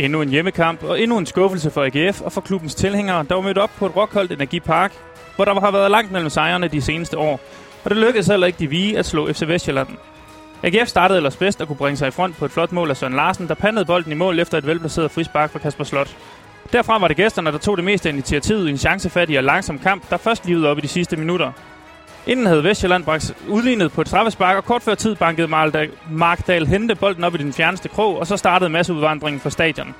Endnu en hjemmekamp og endnu en skuffelse for AGF og for klubbens tilhængere, der var mødt op på et rockholdt energipark, hvor der har været langt mellem sejrene de seneste år. Og det lykkedes heller ikke de vige at slå FC Vestjylland. AGF startede ellers bedst og kunne bringe sig i front på et flot mål af Søren Larsen, der pandede bolden i mål efter et velplaceret frispark fra Kasper Slot. Derfra var det gæsterne, der tog det meste af initiativet i en chancefattig og langsom kamp, der først livede op i de sidste minutter. Inden havde Vestjylland bragt udlignet på et straffespark, og kort før tid bankede Markdal hente bolden op i den fjerneste krog, og så startede masseudvandringen fra stadion.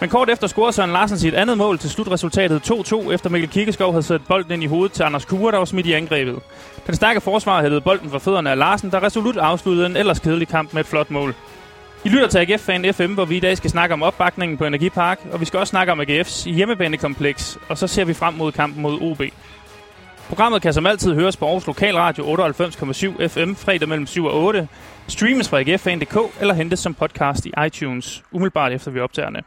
Men kort efter scorede Søren Larsen sit andet mål til slutresultatet 2-2, efter Mikkel Kikkeskov havde sat bolden ind i hovedet til Anders Kure, der var smidt i angrebet. Den stærke forsvar hældede bolden fra fødderne af Larsen, der resolut afsluttede en ellers kedelig kamp med et flot mål. I lytter til AGF Fan FM, hvor vi i dag skal snakke om opbakningen på Energipark, og vi skal også snakke om AGF's hjemmebanekompleks, og så ser vi frem mod kampen mod OB. Programmet kan som altid høres på Aarhus Lokalradio 98,7 FM fredag mellem 7 og 8, streames fra agffan.dk eller hentes som podcast i iTunes, umiddelbart efter vi optager det.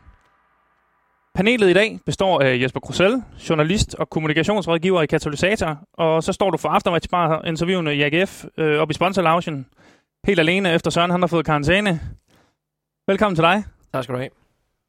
Panelet i dag består af Jesper Krusell, journalist og kommunikationsrådgiver i Katalysator, og så står du for aftermatchbar interviewene i AGF øh, op i sponsorloungen, helt alene efter Søren han har fået karantæne. Velkommen til dig. Tak skal du have.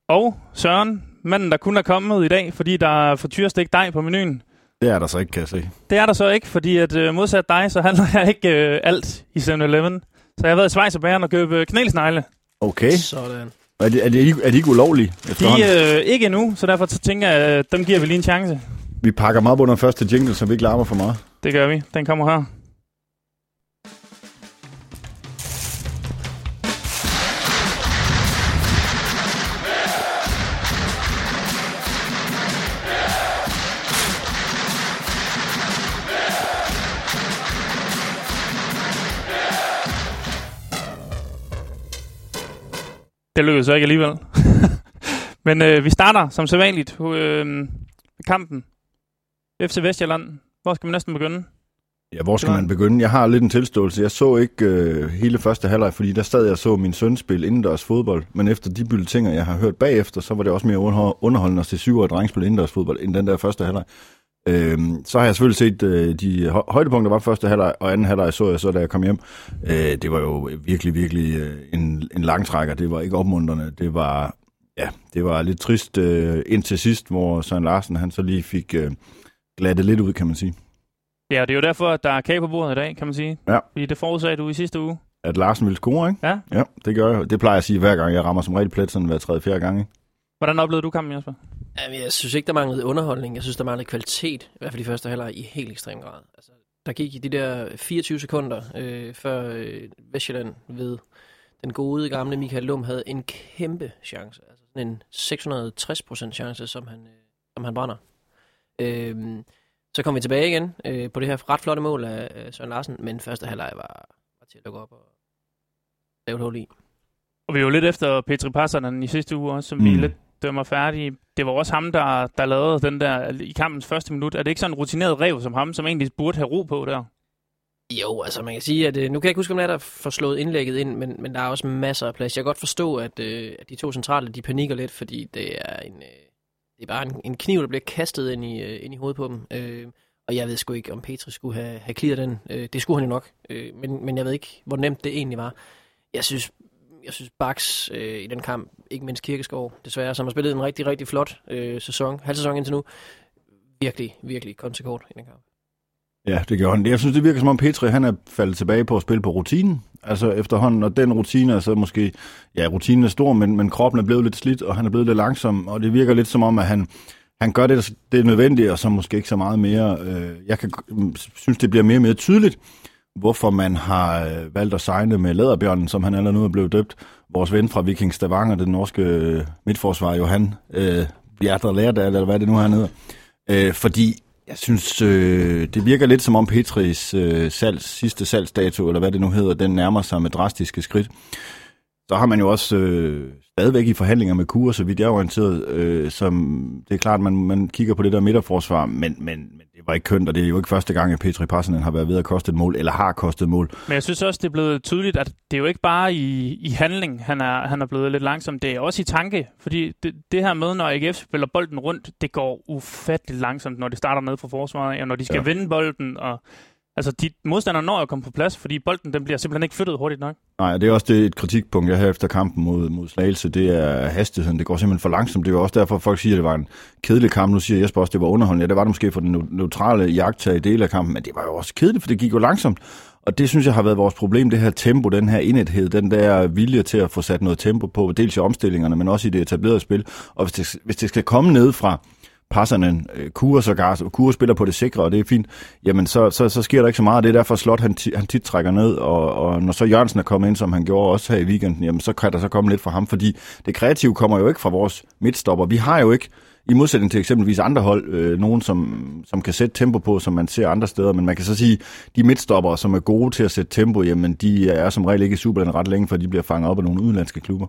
Og Søren, manden der kun er kommet i dag, fordi der er frityrstik dig på menuen. Det er der så ikke, kan jeg se. Det er der så ikke, fordi at øh, modsat dig, så handler jeg ikke øh, alt i 7-Eleven. Så jeg har været i Schweiz og Bæren og købe knælsnegle. Okay. Sådan. Er de, er de, ikke- er de ikke ulovlige? De efterhånden? øh, ikke endnu, så derfor så tænker jeg, at dem giver vi lige en chance. Vi pakker dem op under første jingle, så vi ikke larmer for meget. Det gør vi. Den kommer her. Det lykkedes så ikke alligevel. Men øh, vi starter som sædvanligt øh, kampen. FC Vestjylland. Hvor skal vi næsten begynde? Ja, hvor skal man begynde? Jeg har lidt en tilståelse. Jeg så ikke øh, hele første halvleg, fordi der sad jeg og så min søn spille indendørs fodbold. Men efter de bulletiner, jeg har hørt bagefter, så var det også mere under- underholdende at se syvårige drenge spille indendørs fodbold, end den der første halvleg. Øhm, så har jeg selvfølgelig set øh, de hø- højdepunkter var første halvleg, og anden halvleg så jeg så, da jeg kom hjem. Øh, det var jo virkelig, virkelig øh, en, en langtrækker. Det var ikke opmuntrende. Det var, ja, det var lidt trist øh, indtil sidst, hvor Søren Larsen han så lige fik øh, glattet lidt ud, kan man sige. Ja, det er jo derfor, at der er kage på bordet i dag, kan man sige. Ja. Fordi det forudsagde du i sidste uge. At Larsen ville score, ikke? Ja. Ja, det gør jeg. Det plejer jeg at sige hver gang. Jeg rammer som regel plet sådan hver tredje, fjerde gang. Ikke? Hvordan oplevede du kampen, Jesper? Jamen, jeg synes ikke, der manglede underholdning. Jeg synes, der manglede kvalitet, i hvert fald i første halvleg, i helt ekstrem grad. Altså, der gik i de der 24 sekunder, øh, før øh, Vestjylland ved den gode gamle Michael Lum havde en kæmpe chance. Altså sådan en 660% chance, som han, øh, som han brænder. Øh, så kom vi tilbage igen øh, på det her ret flotte mål af øh, Søren Larsen, men første halvleg var, var til at lukke op og lave et hul i. Og vi var jo lidt efter Petri Passanen i sidste uge også, som mm. vi lidt dømmer færdige. Det var også ham, der, der lavede den der i kampens første minut. Er det ikke sådan en rutineret rev som ham, som egentlig burde have ro på der? Jo, altså man kan sige, at øh, nu kan jeg ikke huske, om det er, der får slået indlægget ind, men, men der er også masser af plads. Jeg kan godt forstå, at, øh, at de to centrale, de panikker lidt, fordi det er en, øh, det er bare en, en kniv, der bliver kastet ind i, ind i hovedet på dem. Øh, og jeg ved sgu ikke, om Petri skulle have, have clearet den. Øh, det skulle han jo nok, øh, men, men jeg ved ikke, hvor nemt det egentlig var. Jeg synes, jeg synes Baks øh, i den kamp, ikke mindst Kirkeskov, desværre, som har spillet en rigtig, rigtig flot øh, sæson, halv sæson indtil nu, virkelig, virkelig konsekvent i den kamp. Ja, det gør han. Jeg synes, det virker som om Petri, han er faldet tilbage på at spille på rutinen. Altså efterhånden, og den rutine er så måske, ja, rutinen er stor, men, men kroppen er blevet lidt slidt, og han er blevet lidt langsom, og det virker lidt som om, at han, han gør det, det er nødvendigt, og så måske ikke så meget mere. Øh, Jeg kan, mm, synes, det bliver mere og mere tydeligt, hvorfor man har øh, valgt at signe med Læderbjørnen, som han allerede nu er blevet døbt. Vores ven fra Viking Stavanger, den norske øh, midtforsvar Johan øh, Bjertre Lærdal, eller hvad det nu han hedder. Øh, fordi jeg synes, øh, det virker lidt som om Petris øh, salgs, sidste salgsdato, eller hvad det nu hedder, den nærmer sig med drastiske skridt. Så har man jo også øh, stadigvæk i forhandlinger med Kure, så vidt jeg er orienteret, øh, som det er klart, man, man kigger på det der midterforsvar, men, men, men det var ikke kønt, og det er jo ikke første gang, at Petri Passanen har været ved at koste et mål, eller har kostet et mål. Men jeg synes også, det er blevet tydeligt, at det er jo ikke bare i, i handling, han er, han er blevet lidt langsom. Det er også i tanke. Fordi det, det her med, når AGF spiller bolden rundt, det går ufatteligt langsomt, når de starter ned fra forsvaret, og når de skal ja. Ja. vinde bolden. Og Altså, de modstandere når at komme på plads, fordi bolden den bliver simpelthen ikke flyttet hurtigt nok. Nej, det er også det, et kritikpunkt, jeg har efter kampen mod, mod Slagelse. Det er hastigheden. Det går simpelthen for langsomt. Det er jo også derfor, folk siger, at det var en kedelig kamp. Nu siger Jesper også, at det var underholdende. Ja, det var det måske for den neutrale jagttag i del af kampen, men det var jo også kedeligt, for det gik jo langsomt. Og det synes jeg har været vores problem, det her tempo, den her enhed, den der vilje til at få sat noget tempo på, dels i omstillingerne, men også i det etablerede spil. Og hvis det, hvis det skal komme ned fra passerne, kurer øh, Kure sågar, kurer spiller på det sikre, og det er fint, jamen så, så, så sker der ikke så meget. Det er derfor Slot, han, han tit trækker ned, og, og når så Jørgensen er kommet ind, som han gjorde også her i weekenden, jamen så kan der så komme lidt fra ham, fordi det kreative kommer jo ikke fra vores midtstopper. Vi har jo ikke i modsætning til eksempelvis andre hold, øh, nogen som, som kan sætte tempo på, som man ser andre steder, men man kan så sige, de midtstopper, som er gode til at sætte tempo, jamen de er som regel ikke i Superland ret længe, for de bliver fanget op af nogle udenlandske klubber.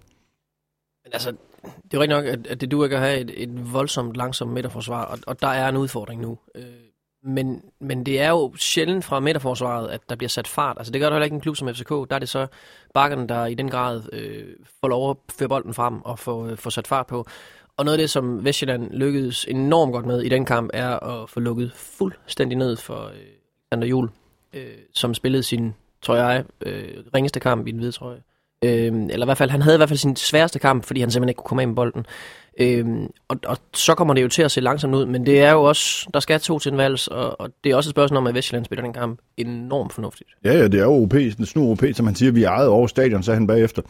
Men altså, det er rigtigt nok, at, at det du ikke have et, et voldsomt langsomt midterforsvar, og, og der er en udfordring nu. Øh, men, men det er jo sjældent fra midterforsvaret, at der bliver sat fart. Altså det gør der heller ikke en klub som FCK. Der er det så bakkerne, der i den grad øh, får lov at føre bolden frem og få, øh, få sat fart på. Og noget af det, som Vestjylland lykkedes enormt godt med i den kamp, er at få lukket fuldstændig ned for øh, Sander Jul, øh, som spillede sin, tror jeg, øh, ringeste kamp i den hvide trøje. Øh, eller i hvert fald, han havde i hvert fald sin sværeste kamp, fordi han simpelthen ikke kunne komme af med bolden. Øhm, og, og så kommer det jo til at se langsomt ud, men det er jo også, der skal to til en vals, og, og det er også et spørgsmål om, at Vestjylland spiller den kamp enormt fornuftigt. Ja, ja, det er jo europæisk, den snu OP, som han siger, vi er ejet over stadion, sagde han bagefter.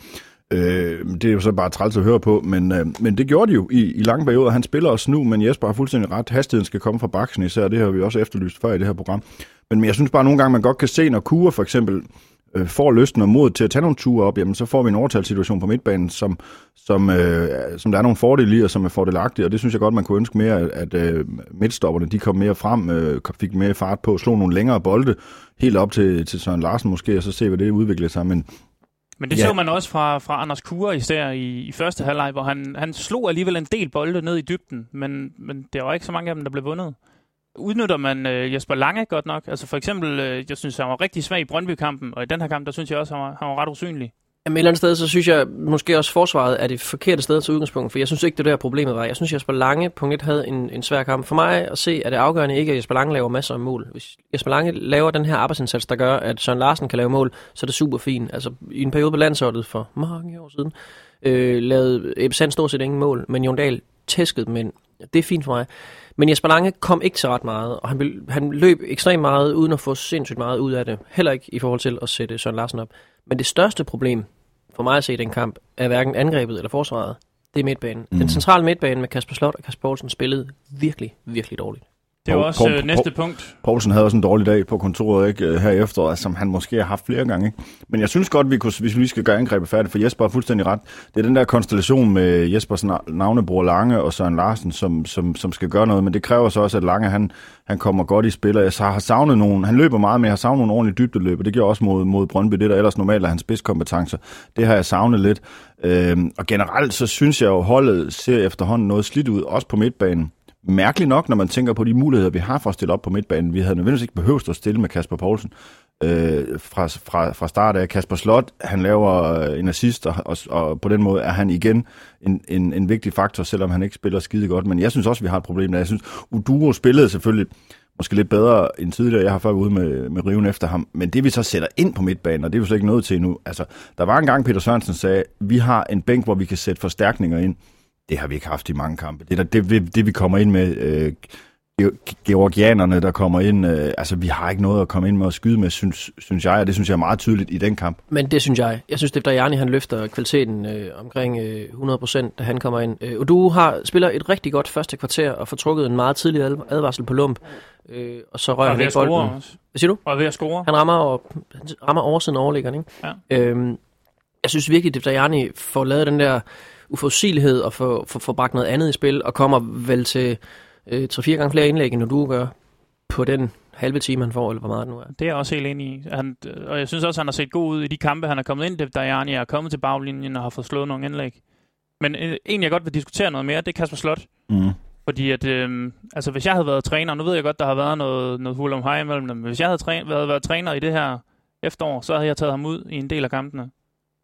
Øh, det er jo så bare træls at høre på, men, øh, men det gjorde de jo i, i lange perioder. Han spiller også nu, men Jesper har fuldstændig ret. Hastigheden skal komme fra baksen især, det har vi også efterlyst før i det her program. Men, men jeg synes bare at nogle gange, man godt kan se, når Kure for eksempel øh, får lysten og mod til at tage nogle ture op, jamen så får vi en overtalssituation på midtbanen, som, som, øh, som der er nogle fordele i, og som er fordelagtige, og det synes jeg godt, man kunne ønske mere, at, at øh, midtstopperne de kom mere frem, øh, fik mere fart på, slog nogle længere bolde, helt op til, til Søren Larsen måske, og så se, hvad det udvikler sig, men men det ja. så man også fra, fra Anders Kure især i, i første halvleg, hvor han, han slog alligevel en del bolde ned i dybden, men, men der var ikke så mange af dem, der blev vundet. Udnytter man øh, Jesper Lange godt nok? Altså for eksempel, øh, jeg synes, han var rigtig svag i Brøndby-kampen, og i den her kamp, der synes jeg også, han var, han var ret usynlig. Jamen et eller andet sted, så synes jeg måske også forsvaret er det forkerte sted til udgangspunkt, for jeg synes ikke, det der problemet var. Jeg synes, Jesper Lange, punkt 1, havde en, en svær kamp. For mig at se, at det afgørende ikke, at Jesper Lange laver masser af mål. Hvis Jesper Lange laver den her arbejdsindsats, der gør, at Søren Larsen kan lave mål, så er det super fint. Altså i en periode på landsholdet for mange år siden, øh, lavede Ebbe Sand stort set ingen mål, men Jon Dahl tæskede men det er fint for mig. Men Jesper Lange kom ikke så ret meget, og han, han løb ekstremt meget, uden at få sindssygt meget ud af det. Heller ikke i forhold til at sætte Søren Larsen op. Men det største problem for mig at se den kamp, er hverken angrebet eller forsvaret. Det er midtbanen. Mm. Den centrale midtbane med Kasper Slot og Kasper Poulsen spillede virkelig, virkelig dårligt. Det er også Paul, øh, næste punkt. Poulsen havde også en dårlig dag på kontoret ikke, øh, her efter, som han måske har haft flere gange. Ikke? Men jeg synes godt, vi kunne, hvis vi lige skal gøre angrebet færdigt, for Jesper har fuldstændig ret. Det er den der konstellation med Jespers navnebror Lange og Søren Larsen, som, som, som skal gøre noget. Men det kræver så også, at Lange han, han kommer godt i spil. Jeg har savnet nogen, han løber meget, men jeg har savnet nogle ordentlige dybdeløb, og det gjorde også mod, mod Brøndby, det der ellers normalt er hans spidskompetencer. Det har jeg savnet lidt. Øhm, og generelt så synes jeg jo, holdet ser efterhånden noget slidt ud, også på midtbanen mærkeligt nok, når man tænker på de muligheder, vi har for at stille op på midtbanen. Vi havde nødvendigvis ikke behøvet at stille med Kasper Poulsen øh, fra, fra, fra start af. Kasper Slot, han laver øh, en assist, og, og, og på den måde er han igen en, en, en vigtig faktor, selvom han ikke spiller skide godt. Men jeg synes også, vi har et problem der. Jeg synes, Uduro spillede selvfølgelig måske lidt bedre end tidligere. Jeg har før ude med, med riven efter ham. Men det vi så sætter ind på midtbanen, og det er vi slet ikke nået til endnu. Altså, der var en gang, Peter Sørensen sagde, vi har en bænk, hvor vi kan sætte forstærkninger ind. Det har vi ikke haft i mange kampe. Det er det, det, det vi kommer ind med. Øh, georgianerne, der kommer ind, øh, altså vi har ikke noget at komme ind med at skyde med, synes, synes jeg, og det synes jeg er meget tydeligt i den kamp. Men det synes jeg. Jeg synes, det er Jani, han løfter kvaliteten øh, omkring øh, 100%, da han kommer ind. Øh, og du har spiller et rigtig godt første kvarter og får trukket en meget tidlig advarsel på lump, øh, og så rører han ikke bolden. Også. Hvad siger du? Og ved at score. Han rammer, og, han rammer oversiden overliggeren, ikke? Ja. Øhm, jeg synes virkelig, at Jani får lavet den der uforudsigelighed og få, få, få bragt noget andet i spil, og kommer vel til øh, 3-4 gange flere indlæg, end du gør på den halve time, han får, eller hvor meget det nu er. Det er jeg også helt enig i. Han, og jeg synes også, han har set god ud i de kampe, han er kommet ind, da Jani er kommet til baglinjen og har fået slået nogle indlæg. Men øh, en, jeg godt vil diskutere noget mere, det er Kasper Slot. Mm. Fordi at, øh, altså hvis jeg havde været træner, nu ved jeg godt, der har været noget, noget hul om hej imellem dem, men hvis jeg havde træ, været, været træner i det her efterår, så havde jeg taget ham ud i en del af kampene.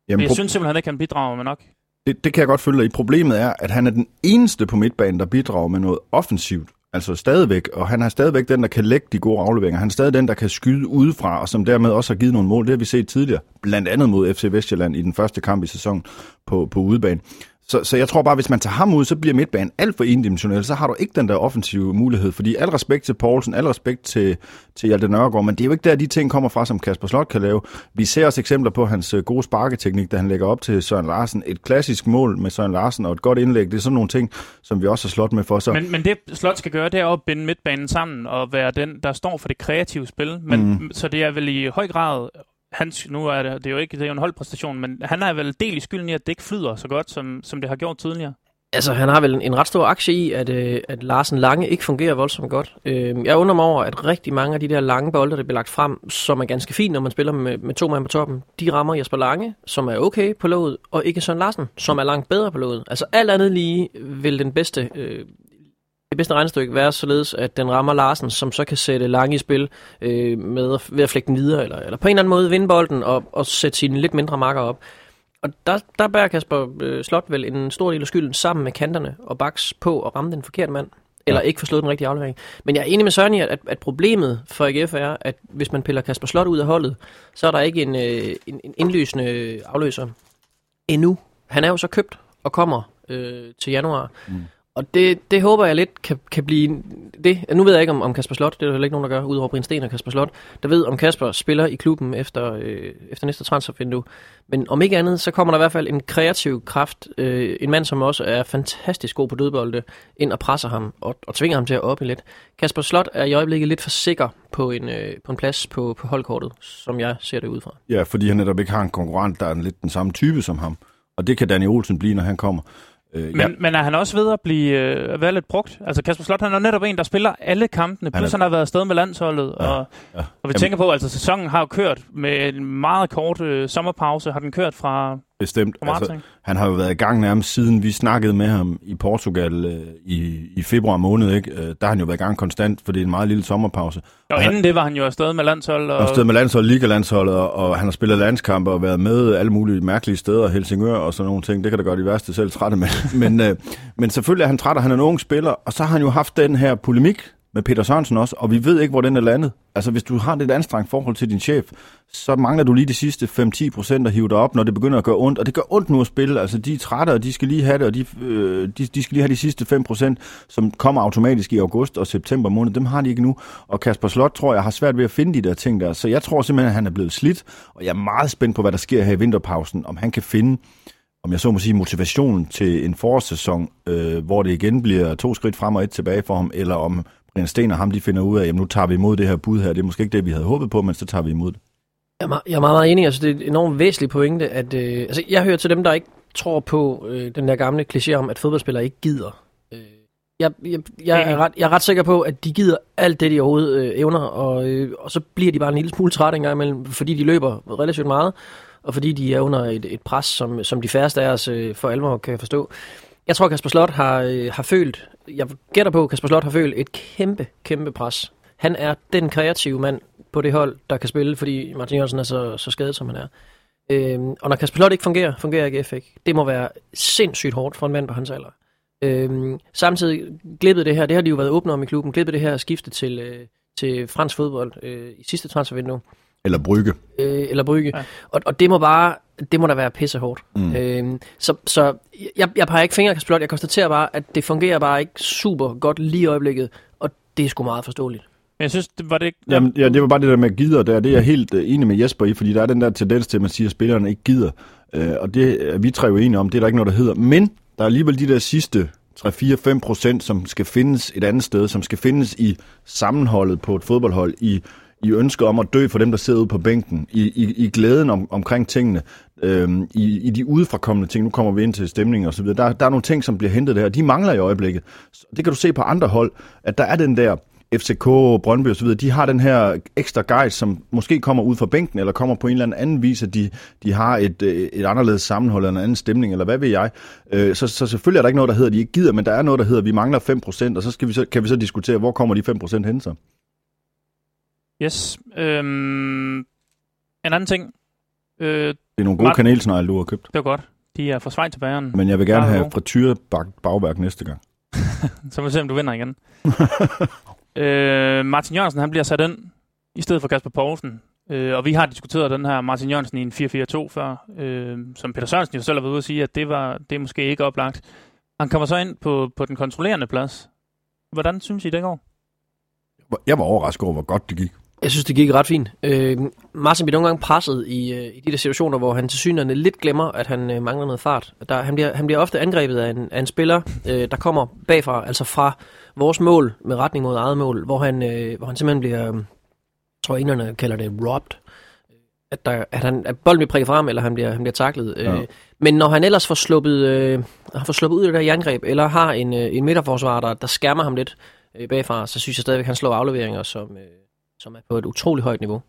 Jamen, jeg synes simpelthen ikke, han bidrager med nok. Det, det kan jeg godt følge dig i. Problemet er, at han er den eneste på midtbanen, der bidrager med noget offensivt Altså stadigvæk, og han er stadigvæk den, der kan lægge de gode afleveringer. Han er stadig den, der kan skyde udefra, og som dermed også har givet nogle mål. Det har vi set tidligere, blandt andet mod FC Vestjylland i den første kamp i sæsonen på, på udebane. Så, så jeg tror bare, hvis man tager ham ud, så bliver midtbanen alt for endimensionel. Så har du ikke den der offensive mulighed. Fordi al respekt til Poulsen, al respekt til, til Hjalte Nørgaard, men det er jo ikke der, de ting kommer fra, som Kasper Slot kan lave. Vi ser også eksempler på hans øh, gode sparketeknik, da han lægger op til Søren Larsen. Et klassisk mål med Søren Larsen og et godt indlæg. Det er sådan nogle ting, som vi også har slået med for. Så. Men, men det Slot skal gøre, det er at binde midtbanen sammen og være den, der står for det kreative spil. Men, mm. Så det er vel i høj grad hans, nu er det, det er jo ikke det er jo en holdpræstation, men han er vel del i skylden i, at det ikke flyder så godt, som, som det har gjort tidligere. Altså, han har vel en, en ret stor aktie i, at, øh, at Larsen Lange ikke fungerer voldsomt godt. Øh, jeg undrer mig over, at rigtig mange af de der lange bolde, der bliver lagt frem, som er ganske fint, når man spiller med, med to mand på toppen, de rammer Jesper Lange, som er okay på låget, og ikke Søren Larsen, som er langt bedre på låget. Altså, alt andet lige vil den bedste øh, det bedste regnestykke være således, at den rammer Larsen, som så kan sætte Lange i spil øh, med, ved at flække den videre, eller, eller på en eller anden måde vinde bolden og, og sætte sine lidt mindre marker op. Og der, der bærer Kasper øh, Slot vel en stor del af skylden sammen med kanterne og baks på at ramme den forkerte mand. Eller ja. ikke få slået den rigtige aflevering. Men jeg er enig med Søren i, at, at problemet for AGF er, at hvis man piller Kasper Slot ud af holdet, så er der ikke en, øh, en, en indlysende afløser endnu. Han er jo så købt og kommer øh, til januar. Mm. Og det, det håber jeg lidt kan, kan blive det. Nu ved jeg ikke om, om Kasper Slot, det er der ikke nogen, der gør, udover Brian Sten og Kasper Slot, der ved, om Kasper spiller i klubben efter, øh, efter næste transfervindue. Men om ikke andet, så kommer der i hvert fald en kreativ kraft, øh, en mand, som også er fantastisk god på dødbolde, ind og presser ham og, og tvinger ham til at op lidt. Kasper Slot er i øjeblikket lidt for sikker på en, øh, på en plads på, på holdkortet, som jeg ser det ud fra. Ja, fordi han netop ikke har en konkurrent, der er lidt den samme type som ham. Og det kan Danny Olsen blive, når han kommer. Øh, men, ja. men er han også ved at blive øh, være lidt brugt? Altså Kasper Slot, han er netop en, der spiller alle kampene, plus han, er... han har været afsted med landsholdet, ja, og, ja. og vi Jamen. tænker på, altså sæsonen har jo kørt med en meget kort øh, sommerpause, har den kørt fra Bestemt. Altså, han har jo været i gang nærmest siden vi snakkede med ham i Portugal øh, i, i februar måned. Ikke? Øh, der har han jo været i gang konstant, for det er en meget lille sommerpause. Og, og inden han, det var han jo afsted med landshold. Og... Afsted med landshold, ligalandsholdet, og, og han har spillet landskampe og været med alle mulige mærkelige steder, Helsingør og sådan nogle ting. Det kan da gøre de værste selv trætte med. men, øh, men selvfølgelig er han træt, og han er en ung spiller, og så har han jo haft den her polemik med Peter Sørensen også, og vi ved ikke, hvor den er landet. Altså, hvis du har et anstrengt forhold til din chef, så mangler du lige de sidste 5-10 procent at hive dig op, når det begynder at gøre ondt. Og det gør ondt nu at spille. Altså, de er trætte, og de skal lige have det, og de, øh, de, de skal lige have de sidste 5 procent, som kommer automatisk i august og september måned. Dem har de ikke nu. Og Kasper Slot, tror jeg, har svært ved at finde de der ting der. Så jeg tror simpelthen, at han er blevet slidt, og jeg er meget spændt på, hvad der sker her i vinterpausen, om han kan finde om jeg så må sige, motivation til en forårssæson, øh, hvor det igen bliver to skridt frem og et tilbage for ham, eller om Brian Sten og ham, de finder ud af, at nu tager vi imod det her bud her. Det er måske ikke det, vi havde håbet på, men så tager vi imod det. Jeg er meget, jeg er meget, meget enig. Altså, det er en enormt væsentlig pointe, at øh, altså, jeg hører til dem, der ikke tror på øh, den der gamle kliché om, at fodboldspillere ikke gider. Øh, jeg, jeg, jeg, er ret, jeg er ret sikker på, at de gider alt det, de overhovedet øh, evner, og, øh, og så bliver de bare en lille smule trætte engang imellem, fordi de løber relativt meget, og fordi de er under et, et pres, som, som de færreste af os øh, for alvor kan forstå. Jeg tror, Kasper Slot har, øh, har følt, jeg gætter på, at Kasper Slot har følt et kæmpe, kæmpe pres. Han er den kreative mand på det hold, der kan spille, fordi Martin Jørgensen er så, så skadet, som han er. Øhm, og når Kasper Slot ikke fungerer, fungerer ikke ikke. Det må være sindssygt hårdt for en mand på hans alder. Øhm, samtidig glippede det her, det har de jo været åbne om i klubben, glippede det her skifte til, øh, til fransk fodbold øh, i sidste transfervindue. Eller Brygge. Øh, eller Brygge. Ja. Og, og det må bare, det må da være pissehårdt. Mm. Øh, så så jeg, jeg peger ikke fingre, Kasper Jeg konstaterer bare, at det fungerer bare ikke super godt lige i øjeblikket, og det er sgu meget forståeligt. Men jeg synes, det var det ikke... Jamen, ja, det var bare det der med gider der. Det er jeg helt uh, enig med Jesper i, fordi der er den der tendens til, at man siger, at spillerne ikke gider. Uh, og det er vi tre jo enige om, det er der ikke noget, der hedder. Men der er alligevel de der sidste 3-4-5 procent, som skal findes et andet sted, som skal findes i sammenholdet på et fodboldhold, i i ønsket om at dø for dem, der sidder ude på bænken, i, i, i glæden om, omkring tingene, øhm, i, i de udefrakommende ting, nu kommer vi ind til stemning og så videre, der, der er nogle ting, som bliver hentet der, og de mangler i øjeblikket. Så Det kan du se på andre hold, at der er den der FCK, Brøndby osv., de har den her ekstra guide, som måske kommer ud fra bænken, eller kommer på en eller anden vis, at de, de har et, øh, et anderledes sammenhold, eller en anden stemning, eller hvad ved jeg. Øh, så, så selvfølgelig er der ikke noget, der hedder, at de ikke gider, men der er noget, der hedder, at vi mangler 5%, og så, skal vi så kan vi så diskutere, hvor kommer de 5% hen så? Yes. Øhm, en anden ting. Øh, det er nogle gode kanelsnegle, du har købt. Det var godt. De er fra Schweiz til Bayern. Men jeg vil gerne have frityrebagt bagværk næste gang. så må vi se, om du vinder igen. øh, Martin Jørgensen, han bliver sat ind i stedet for Kasper Poulsen. Øh, og vi har diskuteret den her Martin Jørgensen i en 4-4-2 før, øh, som Peter Sørensen jo selv har været ude at sige, at det, var, det er måske ikke oplagt. Han kommer så ind på, på den kontrollerende plads. Hvordan synes I, det går? Jeg var overrasket over, hvor godt det gik. Jeg synes, det gik ret fint. Øh, Martin bliver nogle gange presset i, øh, i de der situationer, hvor han til synligheden lidt glemmer, at han øh, mangler noget fart. Der, han, bliver, han bliver ofte angrebet af en, af en spiller, øh, der kommer bagfra, altså fra vores mål med retning mod eget mål, hvor han, øh, hvor han simpelthen bliver, øh, jeg tror englænderne kalder det robbed, at, der, at, han, at bolden bliver prikket frem, eller han bliver, han bliver taklet. Øh, Ja. Men når han ellers får sluppet, øh, har fået sluppet ud af det der jerngreb, eller har en, øh, en midterforsvar, der, der skærmer ham lidt øh, bagfra, så synes jeg stadigvæk, at han slår afleveringer, som, øh, som er på et utroligt højt niveau.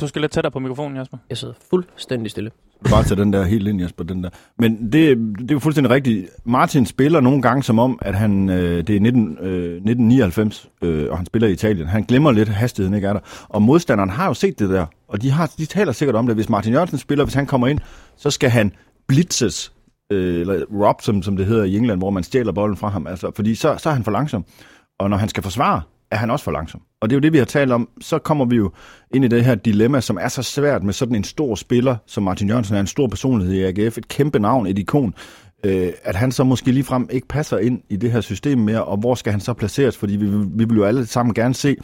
Du skal lidt tættere på mikrofonen, Jasper. Jeg sidder fuldstændig stille. Bare tage den der helt ind, Jesper, den der. Men det, det er jo fuldstændig rigtigt. Martin spiller nogle gange som om, at han, øh, det er 19, øh, 1999, øh, og han spiller i Italien. Han glemmer lidt, at hastigheden ikke er der. Og modstanderen har jo set det der, og de, har, de taler sikkert om det. Hvis Martin Jørgensen spiller, hvis han kommer ind, så skal han blitzes, øh, eller rob, som, som det hedder i England, hvor man stjæler bolden fra ham. Altså, fordi så, så er han for langsom. Og når han skal forsvare, er han også for langsom. Og det er jo det, vi har talt om. Så kommer vi jo ind i det her dilemma, som er så svært med sådan en stor spiller, som Martin Jørgensen er en stor personlighed i AGF, et kæmpe navn, et ikon, øh, at han så måske ligefrem ikke passer ind i det her system mere, og hvor skal han så placeres? Fordi vi, vi vil jo alle sammen gerne se,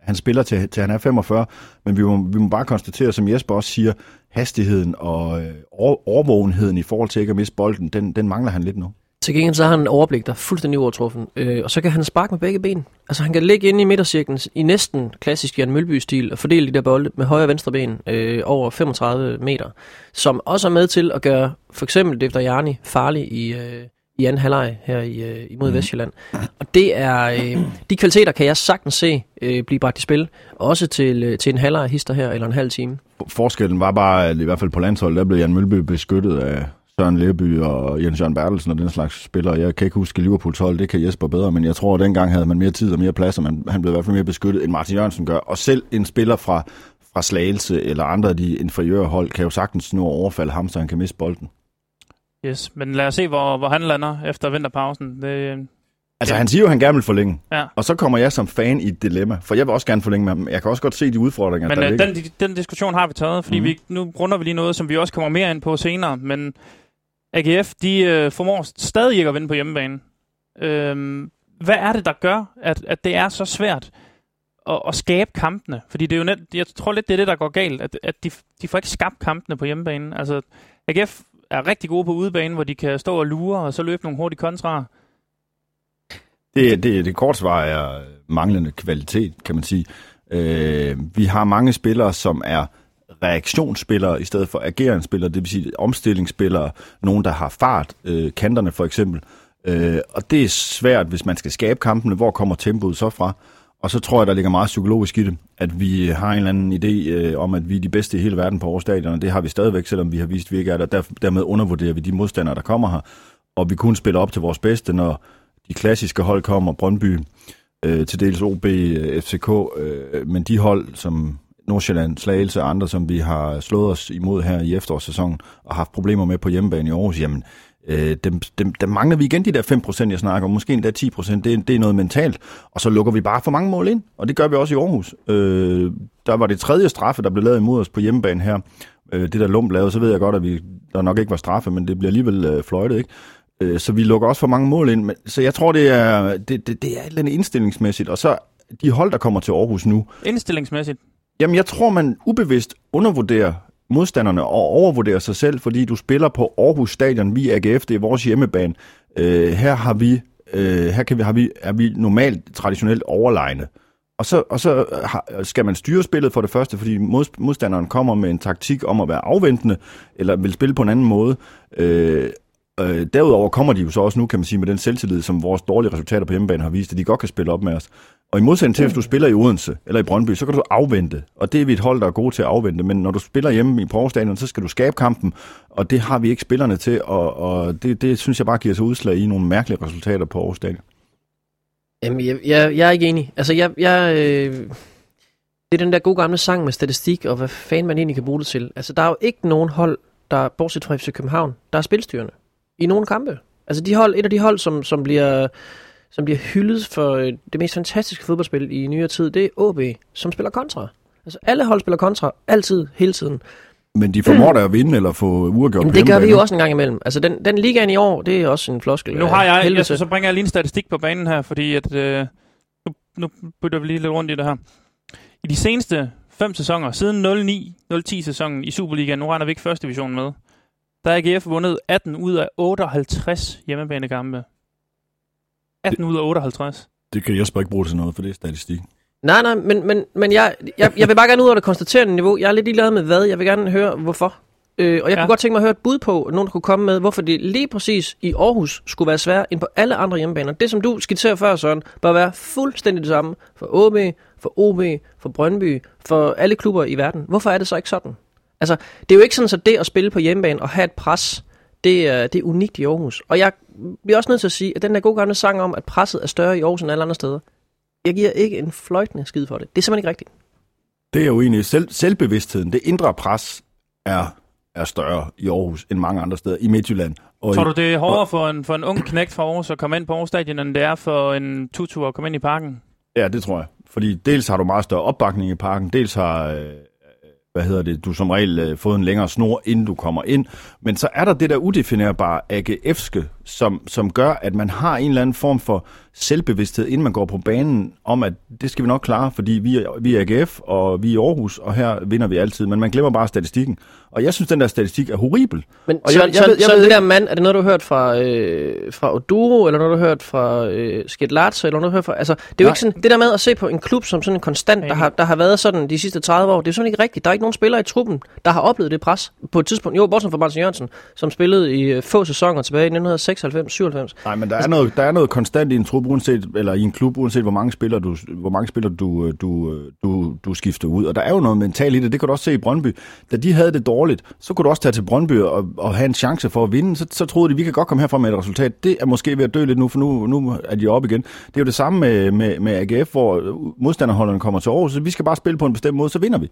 at han spiller til, til han er 45, men vi må, vi må bare konstatere, som Jesper også siger, hastigheden og øh, overvågenheden i forhold til ikke at miste bolden, den, den mangler han lidt nu. Til gengæld så har han en overblik, der er fuldstændig uovertruffen. Øh, og så kan han sparke med begge ben. Altså han kan ligge inde i midtercirklen i næsten klassisk Jan Mølby-stil og fordele de der bolde med højre og venstre ben øh, over 35 meter. Som også er med til at gøre for eksempel Defter Jarni farlig i, øh, i anden halvleg her i, øh, imod mm. Vestjylland. Og det er, øh, de kvaliteter kan jeg sagtens se øh, blive bragt i spil. Også til, øh, til en halvleg hister her, eller en halv time. Forskellen var bare, at i hvert fald på landsholdet, der blev Jan Mølby beskyttet af Søren Leby og Jens Jørgen Bertelsen og den slags spillere. Jeg kan ikke huske Liverpools hold, det kan Jesper bedre, men jeg tror, at dengang havde man mere tid og mere plads, og man, han blev i hvert fald mere beskyttet, end Martin Jørgensen gør. Og selv en spiller fra, fra Slagelse eller andre af de inferiøre hold, kan jo sagtens nu overfalde ham, så han kan miste bolden. Yes, men lad os se, hvor, hvor han lander efter vinterpausen. Det, Altså, han siger jo, at han gerne vil forlænge. ja. Og så kommer jeg som fan i et dilemma, for jeg vil også gerne forlænge med ham. Jeg kan også godt se de udfordringer, Men der øh, ligger. den, den diskussion har vi taget, fordi mm. vi, nu runder vi lige noget, som vi også kommer mere ind på senere. Men AGF, de øh, formår stadig ikke at vinde på hjemmebane. Øhm, hvad er det, der gør, at, at det er så svært at, at skabe kampene? Fordi det er jo net, jeg tror lidt, det er det, der går galt, at, at de, de får ikke skabt kampene på hjemmebane. Altså, AGF er rigtig gode på udebane, hvor de kan stå og lure, og så løbe nogle hurtige kontraer. Det, det, det korte svar er manglende kvalitet, kan man sige. Øh, vi har mange spillere, som er reaktionsspillere i stedet for agerende spillere, det vil sige omstillingsspillere, nogen, der har fart, øh, kanterne for eksempel. Øh, og det er svært, hvis man skal skabe kampene. Hvor kommer tempoet så fra? Og så tror jeg, der ligger meget psykologisk i det, at vi har en eller anden idé øh, om, at vi er de bedste i hele verden på vores stadion, og det har vi stadigvæk, selvom vi har vist, at vi ikke er der. Der, dermed undervurderer vi de modstandere, der kommer her, og vi kun spiller op til vores bedste, når de klassiske hold kommer, Brøndby, øh, til dels OB, øh, FCK, øh, men de hold, som Nordsjælland, Slagelse og andre, som vi har slået os imod her i efterårssæsonen, og haft problemer med på hjemmebane i Aarhus, jamen, øh, dem, dem, der mangler vi igen de der 5%, jeg snakker om, måske endda 10%, det, er- det er noget mentalt, og så lukker vi bare for mange mål ind, og det gør vi også i Aarhus. Øh, der var det tredje straffe, der blev lavet imod os på hjemmebane her, øh, det der lump lavede, så ved jeg godt, at vi, der nok ikke var straffe, men det bliver alligevel øh, fløjtet, ikke? Øh, Så vi lukker også for mange mål ind. Men, så jeg tror, det er, det, det, det er et eller andet indstillingsmæssigt. Og så de hold, der kommer til Aarhus nu. Indstillingsmæssigt. Jamen, jeg tror, man ubevidst undervurderer modstanderne og overvurderer sig selv, fordi du spiller på Aarhus Stadion. Vi er AGF, det er vores hjemmebane. Øh, her har vi, øh, her kan vi, har vi, er vi normalt traditionelt overlegne. Og så, og så øh, skal man styre spillet for det første, fordi modstanderen kommer med en taktik om at være afventende, eller vil spille på en anden måde. Øh, Øh, derudover kommer de jo så også nu, kan man sige, med den selvtillid, som vores dårlige resultater på hjemmebane har vist, at de godt kan spille op med os. Og i modsætning til, hvis du spiller i Odense eller i Brøndby, så kan du afvente. Og det er vi et hold, der er gode til at afvente. Men når du spiller hjemme i Porstadion, så skal du skabe kampen, og det har vi ikke spillerne til. Og, og det, det synes jeg bare giver sig udslag i nogle mærkelige resultater på Aarhus Stadion. Jamen, jeg, jeg, jeg er ikke enig. Altså, jeg, jeg, øh, det er den der gode gamle sang med statistik, og hvad fanden man egentlig kan bruge det til. Altså, der er jo ikke nogen hold, der, bortset fra FC København, der er spilstyrende i nogle kampe. Altså de hold, et af de hold, som, som bliver som bliver hyldet for øh, det mest fantastiske fodboldspil i nyere tid, det er OB, som spiller kontra. Altså alle hold spiller kontra, altid, hele tiden. Men de formår da at vinde eller få uafgjort Jamen, på det gør vi jo også en gang imellem. Altså den, den ligaen i år, det er også en floskel. Nu har jeg, jeg så bringer jeg lige en statistik på banen her, fordi at, øh, nu, nu bytter vi lige lidt rundt i det her. I de seneste fem sæsoner, siden 09-10 sæsonen i Superligaen, nu regner vi ikke første division med, der har AGF vundet 18 ud af 58 hjemmebanekampe. 18 ud af 58. Det kan Jesper ikke bruge til noget, for det er statistik. Nej, nej, men, men, men jeg, jeg, jeg vil bare gerne ud over det konstaterende niveau. Jeg er lidt ligeglad med hvad. Jeg vil gerne høre, hvorfor. Øh, og jeg Ja. kunne godt tænke mig at høre et bud på, nogen der kunne komme med, hvorfor det lige præcis i Aarhus skulle være sværere end på alle andre hjemmebaner. Det, som du skitserer før, Søren, bør være fuldstændig det samme for OB, for OB, for Brøndby, for alle klubber i verden. Hvorfor er det så ikke sådan? Altså, det er jo ikke sådan, at det at spille på hjemmebane og have et pres, det er, det er unikt i Aarhus. Og jeg bliver også nødt til at sige, at den der gode gamle sang om, at presset er større i Aarhus end alle andre steder, jeg giver ikke en fløjtende skid for det. Det er simpelthen ikke rigtigt. Det er jo egentlig selv, selvbevidstheden. Det indre pres er, er større i Aarhus end mange andre steder i Midtjylland. Og Tror du, det er hårdere for en, for en ung knægt fra Aarhus at komme ind på Aarhus Stadion, end det er for en tutu at komme ind i parken? Ja, det tror jeg. Fordi dels har du meget større opbakning i parken, dels har øh, hvad hedder det, du som regel øh, fået en længere snor, inden du kommer ind. Men så er der det der udefinerbare AGF'ske, som, som gør, at man har en eller anden form for selvbevidsthed, inden man går på banen, om at det skal vi nok klare, fordi vi er, vi er AGF, og vi er i Aarhus, og her vinder vi altid. Men man glemmer bare statistikken. Og jeg synes, den der statistik er horribel. Men Og så, jeg- jeg så, ved- jeg så ved det der mand, er det noget, du har hørt fra, øh, fra Oduro, eller noget, du har hørt fra øh, Sketlatse, eller noget, du har hørt fra... Altså, det er jo Nej. ikke sådan, det der med at se på en klub som sådan en konstant, der har, der har været sådan de sidste 30 år, det er jo sådan ikke rigtigt. Der er ikke nogen spillere i truppen, der har oplevet det pres på et tidspunkt. Jo, bortset fra Martin Jørgensen, som spillede i øh, få sæsoner tilbage i 1996-97. Nej, men der er, noget, der er noget konstant i en klub, uanset, eller i en klub, uanset hvor mange spillere du, hvor mange spillere du, øh, du, øh, du, du skifter ud. Og der er jo noget mentalt i det. Det kan du også se i Brøndby. Da de havde det dårligt, så kunne du også tage til Brøndby og, og have en chance for at vinde. Så, så troede de, vi kan godt komme herfra med et resultat. Det er måske ved at dø lidt nu, for nu, nu er de oppe igen. Det er jo det samme med, med, med AGF, hvor modstanderholderne kommer til Aarhus. Så vi skal bare spille på en bestemt måde, så vinder vi.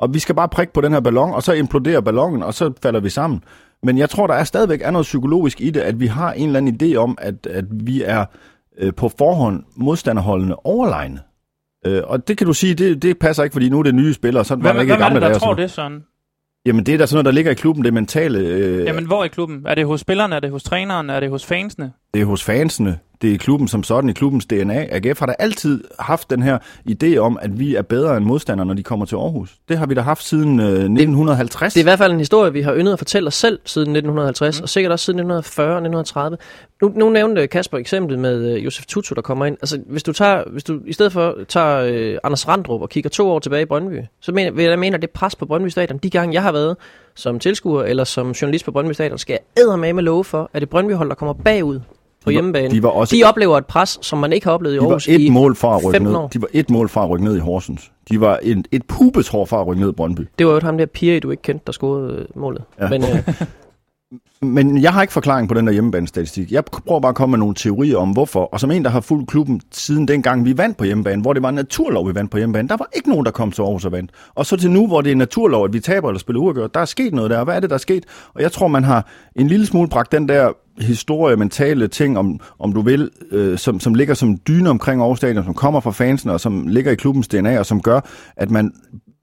Og vi skal bare prikke på den her ballon, og så imploderer ballonen, og så falder vi sammen. Men jeg tror, der er stadigvæk er noget psykologisk i det, at vi har en eller anden idé om, at, at vi er øh, på forhånd modstanderholdene overlegne. Øh, og det kan du sige, det, det passer ikke, fordi nu er det nye spillere, sådan var det ikke i gamle det, der dage. og tror sådan det, noget. Jamen det er da sådan noget, der ligger i klubben, det mentale. Øh, Jamen, hvor i klubben? Er det hos spillerne? Er det hos træneren? Er det hos fansene? Det er hos fansene, det er i klubben som sådan, i klubbens DNA. AGF har da altid haft den her idé om, at vi er bedre end modstandere, når de kommer til Aarhus. Det har vi da haft siden øh, 1950. Det er i hvert fald en historie, vi har yndet at fortælle os selv siden 1950, mm. og sikkert også siden 1940 og 1930. Nu, nu nævnte Kasper eksemplet med øh, Josef Tutu, der kommer ind. Altså, hvis du, tager, hvis du i stedet for tager øh, Anders Randrup og kigger to år tilbage i Brøndby, så mener, vil jeg mene, at det pres på Brøndby Stadion, de gange jeg har været som tilskuer eller som journalist på Brøndby Stadion, skal jeg med med love for, at det Brøndby hold, der kommer bagud på hjemmebane, de var også- de oplever et pres, som man ikke har oplevet i De var Aarhus et mål fra at rykke 15 ned. De var et mål fra at rykke ned i Horsens. De var en, et pubeshår fra at rykke ned i Brøndby. Det var jo ham der Piri, du ikke kendte, der scorede øh, målet. Ja. Men øh, Men jeg har ikke forklaring på den der hjemmebanestatistik. Jeg prøver bare at komme med nogle teorier om, hvorfor. Og som en, der har fulgt klubben siden dengang, vi vandt på hjemmebane, hvor det var naturlov, vi vandt på hjemmebane, der var ikke nogen, der kom til Aarhus og vandt. Og så til nu, hvor det er naturlov, at vi taber eller spiller uafgjort, der er sket noget der. Hvad er det, der er sket? Og jeg tror, man har en lille smule bragt den der historie, mentale ting, om, om du vil, øh, som, som ligger som dyne omkring Aarhus Stadion, som kommer fra fansene, og som ligger i klubbens DNA, og som gør, at man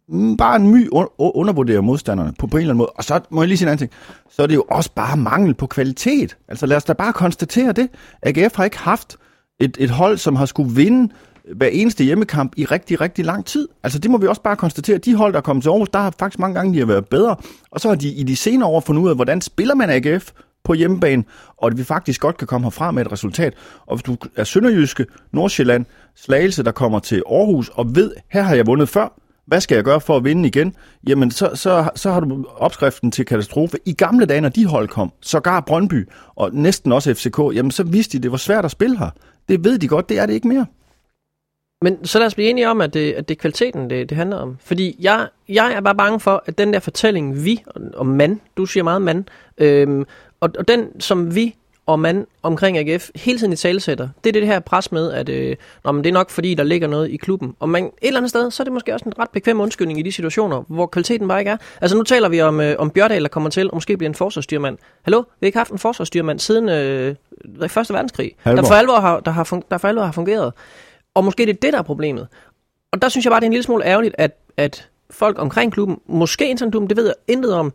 Mm, bare en my undervurderer modstanderne på, på en eller anden måde. Og så må jeg lige sige en anden ting. Så er det jo også bare mangel på kvalitet. Altså lad os da bare konstatere det. AGF har ikke haft et, et hold, som har skulle vinde hver eneste hjemmekamp i rigtig, rigtig lang tid. Altså det må vi også bare konstatere. De hold, der er kommet til Aarhus, der har faktisk mange gange de har været bedre. Og så har de i de senere år fundet ud af, hvordan spiller man AGF på hjemmebane, og at vi faktisk godt kan komme herfra med et resultat. Og hvis du er Sønderjyske, Nordsjælland, Slagelse, der kommer til Aarhus og ved, her har jeg vundet før, hvad skal jeg gøre for at vinde igen? Jamen, så, så, så har du opskriften til katastrofe. I gamle dage, når de hold kom, sågar Brøndby og næsten også FCK, jamen så vidste de, det var svært at spille her. Det ved de godt, det er det ikke mere. Men så lad os blive enige om, at det, at det er kvaliteten, det, det handler om. Fordi jeg, jeg er bare bange for, at den der fortælling, vi og, og mand, du siger meget mand, øhm, og, og den, som vi og mand omkring AGF hele tiden i talsætter, det er det her pres med, at øh, nå, men det er nok fordi, der ligger noget i klubben. Og man, et eller andet sted, så er det måske også en ret bekvem undskyldning i de situationer, hvor kvaliteten bare ikke er. Altså nu taler vi om, øh, om Bjørdal, der kommer til, og måske bliver en forsvarsstyrmand. Hallo? Vi har ikke haft en forsvarsstyrmand siden øh, Første Verdenskrig, Halvor. der for, alvor har, der, har fun- der for alvor har fungeret. Og måske det er det, der er problemet. Og der synes jeg bare, det er en lille smule ærgerligt, at, at folk omkring klubben, måske internt klubben, det ved jeg intet om,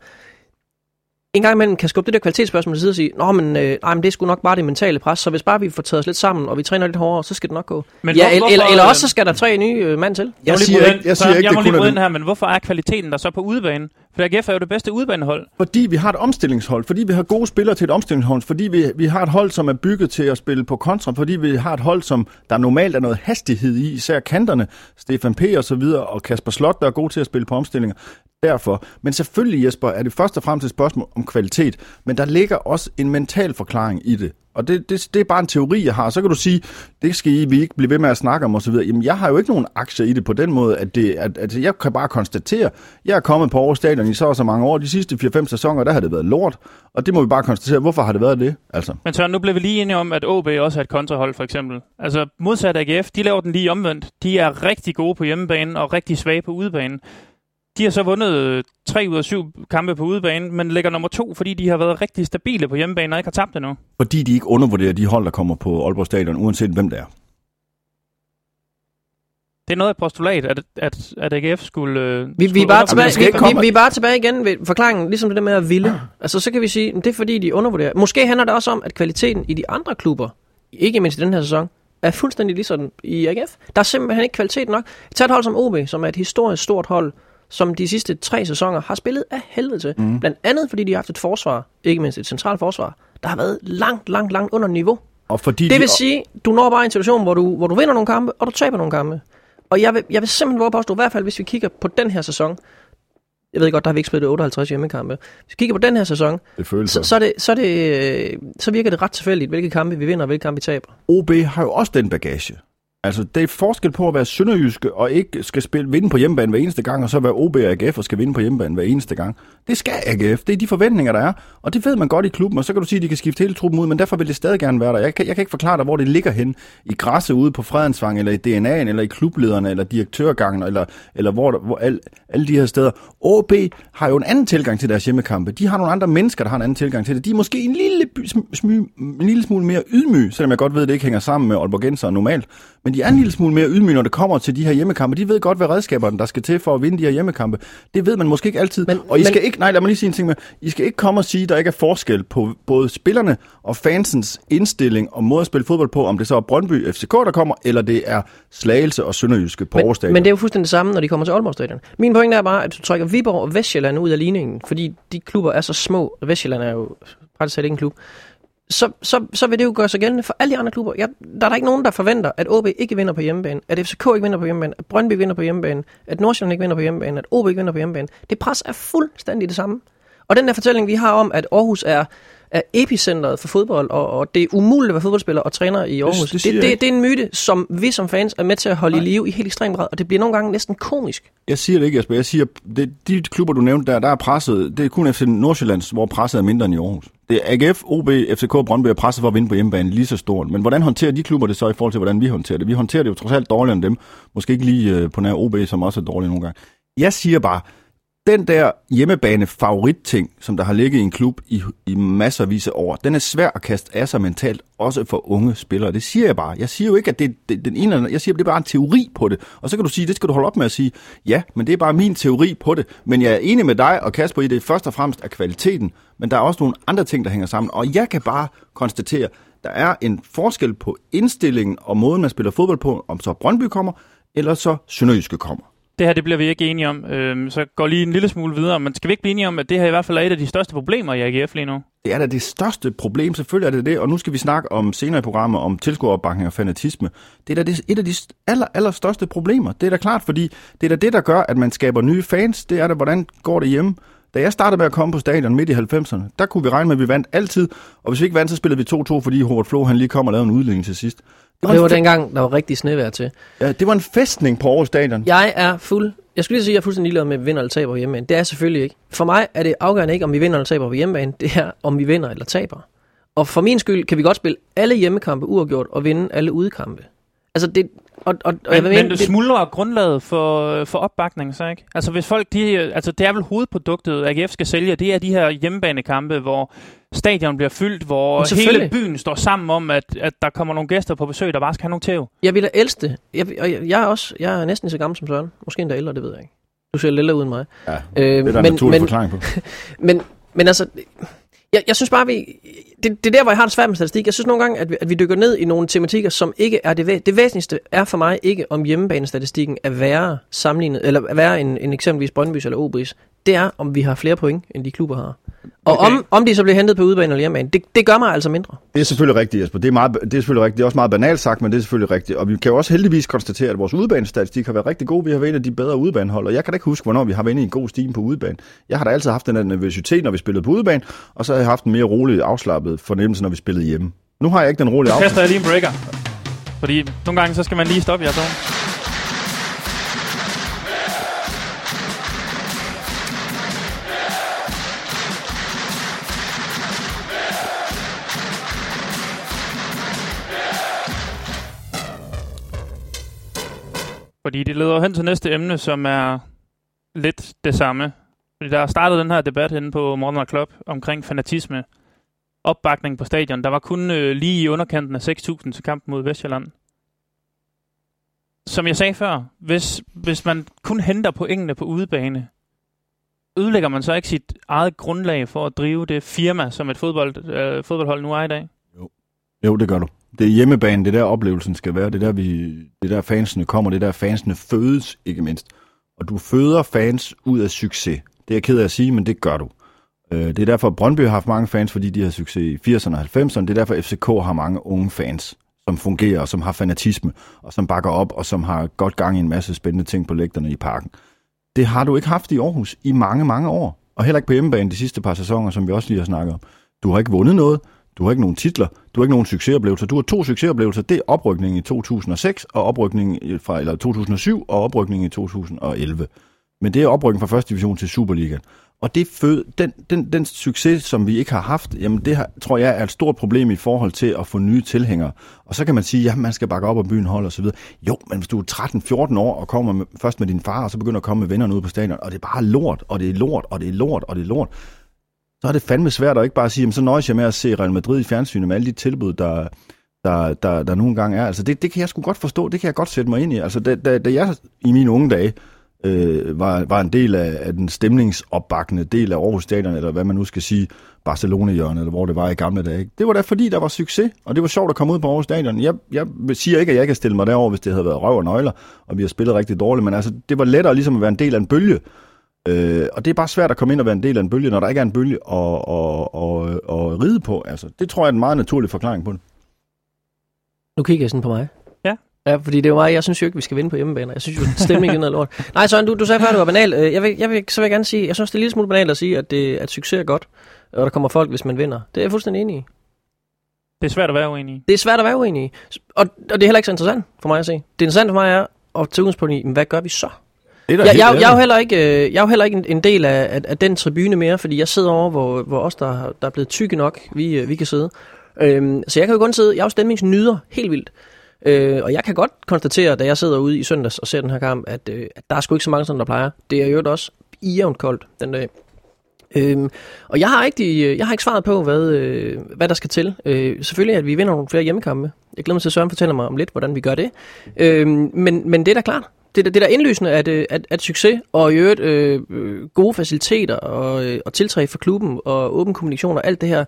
en gang imellem kan skubbe det der kvalitetsspørgsmål til side og sige, Nå, men, øh, nej, men det er sgu nok bare det mentale pres, så hvis bare vi får taget os lidt sammen, og vi træner lidt hårdere, så skal det nok gå. Men ja, hvorfor, eller, eller også så skal der tre nye øh, mand til. Jeg, Jeg må lige siger bryde ikke- jeg Så siger ikke, jeg må lige bryde den- ind her, men hvorfor er kvaliteten der så på udebane? For AGF er jo det bedste udbanehold. Fordi vi har et omstillingshold, fordi vi har gode spillere til et omstillingshold, fordi vi, vi har et hold, som er bygget til at spille på kontra, fordi vi har et hold, som der normalt er noget hastighed i, især kanterne, Stefan P. og så videre, og Kasper Slot, der er god til at spille på omstillinger. Derfor. Men selvfølgelig, Jesper, er det først og fremmest et spørgsmål om kvalitet, men der ligger også en mental forklaring i det. Og det, det, det er bare en teori, jeg har. Så kan du sige, det skal I, vi ikke blive ved med at snakke om osv. Jamen, jeg har jo ikke nogen aktier i det på den måde, at, det, at, at jeg kan bare konstatere, jeg er kommet på Aarhus Stadion i så og så mange år. De sidste 4-5 sæsoner, der har det været lort. Og det må vi bare konstatere. Hvorfor har det været det? Altså. Men Søren, nu blev vi lige enige om, at OB også er et kontrahold, for eksempel. Altså modsat AGF, de laver den lige omvendt. De er rigtig gode på hjemmebane og rigtig svage på udebane. De har så vundet øh, tre ud af syv kampe på udebane, men ligger nummer to, fordi de har været rigtig stabile på hjemmebane og ikke har tabt endnu. Fordi de ikke undervurderer de hold, der kommer på Aalborg Stadion, uanset hvem det er. Det er noget af et postulat, at, at, at AGF skulle... Øh, Vi, vi, skulle er bare tilbage, vi, vi, vi er bare tilbage igen ved forklaringen, ligesom det der med at ville. Altså, så kan vi sige, at det er fordi, de undervurderer. Måske handler det også om, at kvaliteten i de andre klubber, ikke mindst i den her sæson, er fuldstændig ligesom i AGF. Der er simpelthen ikke kvalitet nok. Tag et hold som OB, som er et historisk stort hold, som de sidste tre sæsoner har spillet af helvede til. Mm. Blandt andet, fordi de har haft et forsvar, ikke mindst et centralt forsvar, der har været langt, langt, langt under niveau. Og fordi Det de, vil sige, du når bare en situation, hvor du, hvor du vinder nogle kampe, og du taber nogle kampe. Og jeg vil, jeg vil simpelthen våge påstå, i hvert fald hvis vi kigger på den her sæson, jeg ved godt, der har vi ikke spillet 58 hjemmekampe. Hvis vi kigger på den her sæson, det så, så, det, så, det, øh, så virker det ret tilfældigt, hvilke kampe vi vinder og hvilke kampe vi taber. OB har jo også den bagage. Altså, det er forskel på at være sønderjyske og ikke skal spille, vinde på hjemmebane hver eneste gang, og så være OB og AGF og skal vinde på hjemmebane hver eneste gang. Det skal AGF. Det er de forventninger, der er. Og det ved man godt i klubben, og så kan du sige, at de kan skifte hele truppen ud, men derfor vil det stadig gerne være der. Jeg kan, jeg kan ikke forklare dig, hvor det ligger hen. I græsset ude på Fredensvang, eller i DNA'en, eller i klublederne, eller direktørgangen, eller, eller hvor, hvor al, alle de her steder. OB har jo en anden tilgang til deres hjemmekampe. De har nogle andre mennesker, der har en anden tilgang til det. De er måske en lille, by- smy, en lille smule mere ydmyge, selvom jeg godt ved, at det ikke hænger sammen med Aalborgenser normalt. Men de er en lille smule mere ydmyge, når det kommer til de her hjemmekampe. De ved godt, hvad redskaberne, der skal til for at vinde de her hjemmekampe. Det ved man måske ikke altid. Men- Men, og I men- skal ikke, nej, lad mig lige sige en ting med. I skal ikke komme og sige, at der ikke er forskel på både spillerne og fansens indstilling og måde at spille fodbold på, om det så er Brøndby FCK, der kommer, eller det er Slagelse og Sønderjyske på Men, men det er jo fuldstændig det samme, når de kommer til Aalborg Stadion. Min pointe er bare, at du trækker Viborg og Vestjylland ud af ligningen, fordi de klubber er så små. Vestjylland er jo praktisk ikke en klub. Så, så, så vil det jo gøre sig gældende for alle de andre klubber. Jeg, der er der ikke nogen, der forventer, at OB ikke vinder på hjemmebane, at FCK ikke vinder på hjemmebane, at Brøndby vinder på hjemmebane, at Nordsjælland ikke vinder på hjemmebane, at OB ikke vinder på hjemmebane. Det pres er fuldstændig det samme. Og den der fortælling, vi har om, at Aarhus er, er epicentret for fodbold, og, og det er umuligt at være fodboldspiller og træner i Aarhus. det Det, det, det, det er en myte, som vi som fans er med til at holde Nej. i live i helt ekstrem grad, og det bliver nogle gange næsten komisk. Jeg siger det ikke, Jesper. Jeg siger, det, de klubber, du nævnte der, der er presset. Det er kun FC Nordsjællands, hvor presset er mindre end i Aarhus. Det er AGF, OB, FCK og Brøndby er presset for at vinde på hjemmebane lige så stort. Men hvordan håndterer de klubber det så i forhold til, hvordan vi håndterer det? Vi håndterer det jo trods alt dårligere end dem. Måske ikke lige øh, på nær OB, som også er dårlige nogle gange. Jeg siger bare, den der hjemmebane favoritting, som der har ligget i en klub i, i masservis af år, den er svær at kaste af sig mentalt, også for unge spillere. Det siger jeg bare. Jeg siger jo ikke, at det det, den ene eller anden. Jeg siger, at det er bare en teori på det. Og så kan du sige, det skal du holde op med at sige, ja, men det er bare min teori på det. Men jeg er enig med dig og Kasper i, det først og fremmest er kvaliteten, men der er også nogle andre ting, der hænger sammen. Og jeg kan bare konstatere, der er en forskel på indstillingen og måden, man spiller fodbold på, om så Brøndby kommer, eller så Sønderjyske kommer. Det her, det bliver vi ikke enige om. Øhm, så går lige en lille smule videre. Men skal vi ikke blive enige om, at det her i hvert fald er et af de største problemer i AGF lige nu? Det er da det største problem, selvfølgelig er det det, og nu skal vi snakke om senere i programmet om tilskueropbakning og fanatisme. Det er da det, et af de aller, aller største problemer. Det er da klart, fordi det er da det, der gør, at man skaber nye fans. Det er da, hvordan går det hjemme. Da jeg startede med at komme på stadion midt i 90'erne, der kunne vi regne med, at vi vandt altid. Og hvis vi ikke vandt, så spillede vi 2-2, fordi Howard Flo han lige kom og lavede en udligning til sidst. Det Og det var fe- dengang, der var rigtig snevejr til. ja, det var en festning på Aarhus Stadion. Jeg er fuld... Jeg skulle lige sige, at jeg er fuldstændig ligeglad med, at vi vinder eller taber på hjemmebane. Det er jeg selvfølgelig ikke. For mig er det afgørende ikke, om vi vinder eller taber på hjemmebane. Det er, om vi vinder eller taber. Og for min skyld kan vi godt spille alle hjemmekampe uafgjort og vinde alle udekampe. Altså det, og, og, og Men, jeg men det smuldrer grundlaget for, for opbakning, så ikke? Altså hvis folk, de, altså det er vel hovedproduktet, AGF skal sælge, det er de her hjemmebanekampe, hvor stadion bliver fyldt, hvor hele byen står sammen om, at, at der kommer nogle gæster på besøg, der bare skal have nogle tæv. Jeg vil da elske det. Jeg, og jeg, jeg, er også, jeg er næsten så gammel som Søren. Måske endda ældre, det ved jeg ikke. Du ser lidt ældre ud end mig. Ja, Øh, det er der en men, naturlig men, forklaring på. men, men altså, jeg, jeg synes bare, vi, det, det er der, hvor jeg har det svært med statistik. Jeg synes nogle gange, at vi, at vi dykker ned i nogle tematikker, som ikke er det væ- Det væsentligste er for mig ikke, om hjemmebanestatistikken er værre sammenlignet, eller er værre end, end eksempelvis Brøndby's eller OB's. Det er, om vi har flere point, end de klubber har. Og Okay. om, om de så bliver hentet på udebane eller hjemmebane, det, det gør mig altså mindre. Det er selvfølgelig rigtigt, Jesper. Det er, meget, det er selvfølgelig rigtigt. Det er også meget banalt sagt, men det er selvfølgelig rigtigt. Og vi kan jo også heldigvis konstatere, at vores udebanestatistik har været rigtig god. Vi har været en af de bedre udebanehold, og jeg kan da ikke huske, hvornår vi har været inde i en god stime på udebane. Jeg har da altid haft den der nervøsitet, når vi spillede på udebane, og så har jeg haft en mere rolig, afslappet fornemmelse, når vi spillede hjemme. Nu har jeg ikke den rolige afslappet. kaster jeg lige en breaker. Fordi nogle gange, så skal man lige stoppe jer sådan. Fordi det leder hen til næste emne, som er lidt det samme. Fordi der startede den her debat henne på Modern Club omkring fanatisme opbakning på stadion. Der var kun øh, lige i underkanten af 6.000 til kampen mod Vestjylland. Som jeg sagde før, hvis, hvis man kun henter pointene på udebane, ødelægger man så ikke sit eget grundlag for at drive det firma, som et fodbold, øh, fodboldhold nu er i dag? Jo, det gør du. Det er hjemmebane, det er der oplevelsen skal være. Det er der, vi, det er der fansene kommer, det er der fansene fødes, ikke mindst. Og du føder fans ud af succes. Det er jeg ked af at sige, men det gør du. Øh, det er derfor, Brøndby har haft mange fans, fordi de har succes i 80'erne og 90'erne. Det er derfor, FCK har mange unge fans, som fungerer, og som har fanatisme, og som bakker op, og som har godt gang i en masse spændende ting på lægterne i parken. Det har du ikke haft i Aarhus i mange, mange år. Og heller ikke på hjemmebane de sidste par sæsoner, som vi også lige har snakket om. Du har ikke vundet noget. Du har ikke nogen titler. Du har ikke nogen succesoplevelser. Du har to succesoplevelser. Det er oprykningen i 2006 og oprykningen fra eller 2007 og oprykningen i 2011. Men det er oprykningen fra første division til Superligaen. Og det fød, den, den, den succes, som vi ikke har haft, jamen det har, tror jeg er et stort problem i forhold til at få nye tilhængere. Og så kan man sige, at man skal bakke op og byen hold og så videre. Jo, men hvis du er 13-14 år og kommer med, først med din far, og så begynder at komme med vennerne ud på stadion, og det er bare lort, og det er lort, og det er lort, og det er lort, så er det fandme svært at ikke bare sige, jamen, så nøjes jeg med at se Real Madrid i fjernsynet med alle de tilbud, der, der, der, der nogle gange er. Altså det, det kan jeg sgu godt forstå, det kan jeg godt sætte mig ind i. Altså da, da, da jeg i mine unge dage øh, var, var en del af, af den stemningsopbakkende del af Aarhus Stadion, eller hvad man nu skal sige, Barcelona-hjørnet, eller hvor det var i gamle dage. ikke? Det var da fordi, der var succes, og det var sjovt at komme ud på Aarhus Stadion. Jeg, jeg siger ikke, at jeg kan stille mig derover, hvis det havde været røv og nøgler, og vi har spillet rigtig dårligt, men altså, det var lettere ligesom at være en del af en bølge. Øh, og det er bare svært at komme ind og være en del af en bølge, når der ikke er en bølge at, at, at, at, at ride på. Altså, det tror jeg er en meget naturlig forklaring på det. Nu kigger jeg sådan på mig. Ja. Ja, fordi det er jo mig, jeg synes jo ikke, vi skal vinde på hjemmebane. Jeg synes jo, stemningen er noget lort. Nej, Søren, du, du sagde før, det var banalt. Øh, Jeg vil, jeg vil, så vil jeg gerne sige, jeg synes, det er lille smule banalt at sige, at, det, at succes er godt, og der kommer folk, hvis man vinder. Det er jeg fuldstændig enig i. Det er svært at være uenig i. Det er svært at være uenig i. Og, og det er heller ikke så interessant for mig at se. Det interessante for mig er at tage udgangspunkt i, men hvad gør vi så? Jeg, jeg, jeg, er jo heller ikke, øh, jeg er jo heller ikke en, en del af, af, af den tribune mere, fordi jeg sidder over, hvor, hvor os, der, der er blevet tykke nok, vi, øh, vi kan sidde. Øhm, så jeg kan jo kun sidde, jeg er jo stemningsnyder helt vildt. Øh, og jeg kan godt konstatere, da jeg sidder ude i søndags og ser den her kamp, at, øh, at der er sgu ikke så mange, som der plejer. Det er jo også jævnt koldt den dag. Øhm, og jeg har ikke, de, jeg har ikke svaret på, hvad, øh, hvad der skal til. Øh, selvfølgelig, at vi vinder nogle flere hjemmekampe. Jeg glæder mig til, at Søren fortæller mig om lidt, hvordan vi gør det. Øhm, men, men det er da klart. Det, det er da indlysende, at, øh, at, at succes og i øvrigt øh, øh, gode faciliteter og, øh, og tiltræk for klubben og åben kommunikation og alt det her,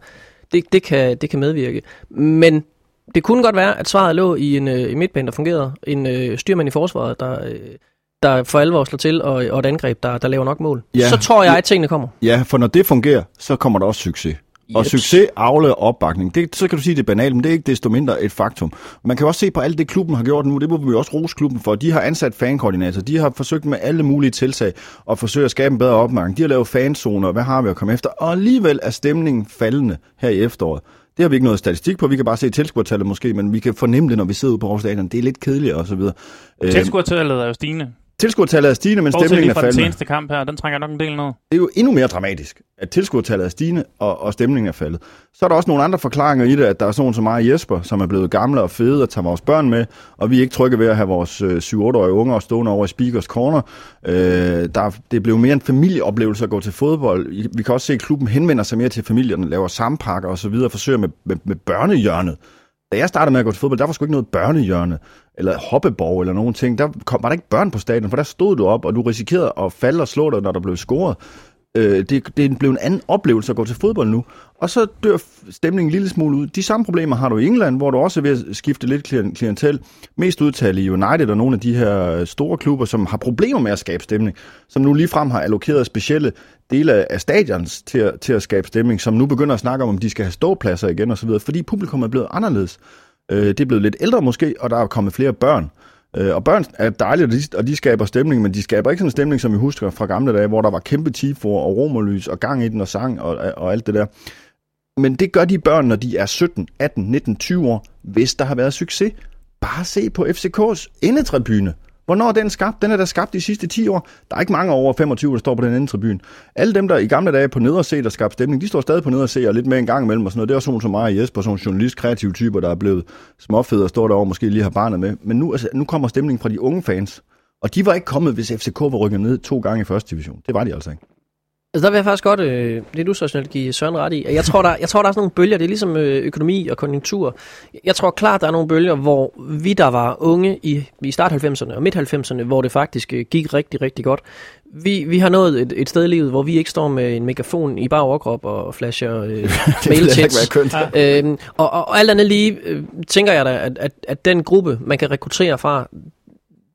det, det, kan, det kan medvirke. Men det kunne godt være, at svaret lå i en øh, i midtbane, der fungerede. En øh, styrmand i forsvaret, der, øh, der for alvor slår til, og, og et angreb, der, der laver nok mål. Ja. Så tror jeg, at tingene kommer. Ja, for når det fungerer, så kommer der også succes. Og Jeps. succes avler opbakning. Det, så kan du sige, det er banalt, men det er ikke desto mindre et faktum. Man kan også se på alt det, klubben har gjort nu. Det må vi også rose klubben for. De har ansat fankoordinator. De har forsøgt med alle mulige tiltag at forsøge at skabe en bedre opbakning. De har lavet fanzoner. Hvad har vi at komme efter? Og alligevel er stemningen faldende her i efteråret. Det har vi ikke noget statistik på. Vi kan bare se tilskuertallet måske, men vi kan fornemme det, når vi sidder ude på Aarhus Stadion. Det er lidt kedeligt og så videre. Tilskuertallet er jo stigende. Tilskuertallet er stigende, men Bortset stemningen er fra den faldende. seneste kamp her, den trænger nok en del ned. Det er jo endnu mere dramatisk, at tilskuertallet er stigende, og, og stemningen er faldet. Så er der også nogle andre forklaringer i det, at der er sådan som mig og Jesper, som er blevet gamle og fede og tager vores børn med, og vi er ikke trygge ved at have vores øh, 7-8-årige unger stående over i Speakers Corner. Øh, der, er- det er blevet mere en familieoplevelse at gå til fodbold. Vi kan også se, at klubben henvender sig mere til familierne, laver sampakker og så videre, forsøger med, med, med børnehjørnet. Da jeg startede med at gå til fodbold, der var sgu ikke noget børnehjørne, eller hoppeborg, eller nogen ting. Der kom, var der ikke børn på stadion, for der stod du op, og du risikerede at falde og slå dig, når der blev scoret. Øh, det, det er blevet en anden oplevelse at gå til fodbold nu. Og så dør stemningen en lille smule ud. De samme problemer har du i England, hvor du også er ved at skifte lidt klientel. Mest udtalt i United og nogle af de her store klubber, som har problemer med at skabe stemning, som nu ligefrem har allokeret specielle dele af stadions til at, til at skabe stemning, som nu begynder at snakke om, om de skal have ståpladser igen osv., fordi publikum er blevet anderledes. Øh, det er blevet lidt ældre måske, og der er kommet flere børn. Øh, og børn er dejlige, og de, og de skaber stemning, men de skaber ikke sådan en stemning, som vi husker fra gamle dage, hvor der var kæmpe tifor og romerlys og gang i den og sang og, og alt det der. Men det gør de børn, når de er 17, 18, 19, 20 år, hvis der har været succes. Bare se på FCK's endetribune. Hvornår er den skabt? Den er der skabt de sidste 10 år. Der er ikke mange over 25, der står på den endetribune. Alle dem, der i gamle dage på nederse, der skabte stemning, de står stadig på nederse og lidt med en gang imellem og sådan noget. Det er også sådan som mig og Jesper, sådan journalist, kreative typer, der er blevet småfede og står derovre, måske lige har barnet med. Men nu, altså, nu kommer stemningen fra de unge fans. Og de var ikke kommet, hvis FCK var rykket ned to gange i første division. Det var de altså ikke. Altså der vil jeg faktisk godt, øh, det er du så snart give Søren ret i. Jeg tror, der, jeg tror, der er sådan nogle bølger, det er ligesom øh, økonomi og konjunktur. Jeg tror klart, der er nogle bølger, hvor vi, der var unge i, i start 90'erne og midt 90'erne, hvor det faktisk øh, gik rigtig, rigtig godt. Vi, vi har nået et, et sted i livet, hvor vi ikke står med en megafon i bare overkrop og flasher øh, mailtits. kønt. Øhm, og, og, og alt andet lige, øh, tænker jeg da, at, at, at den gruppe, man kan rekruttere fra,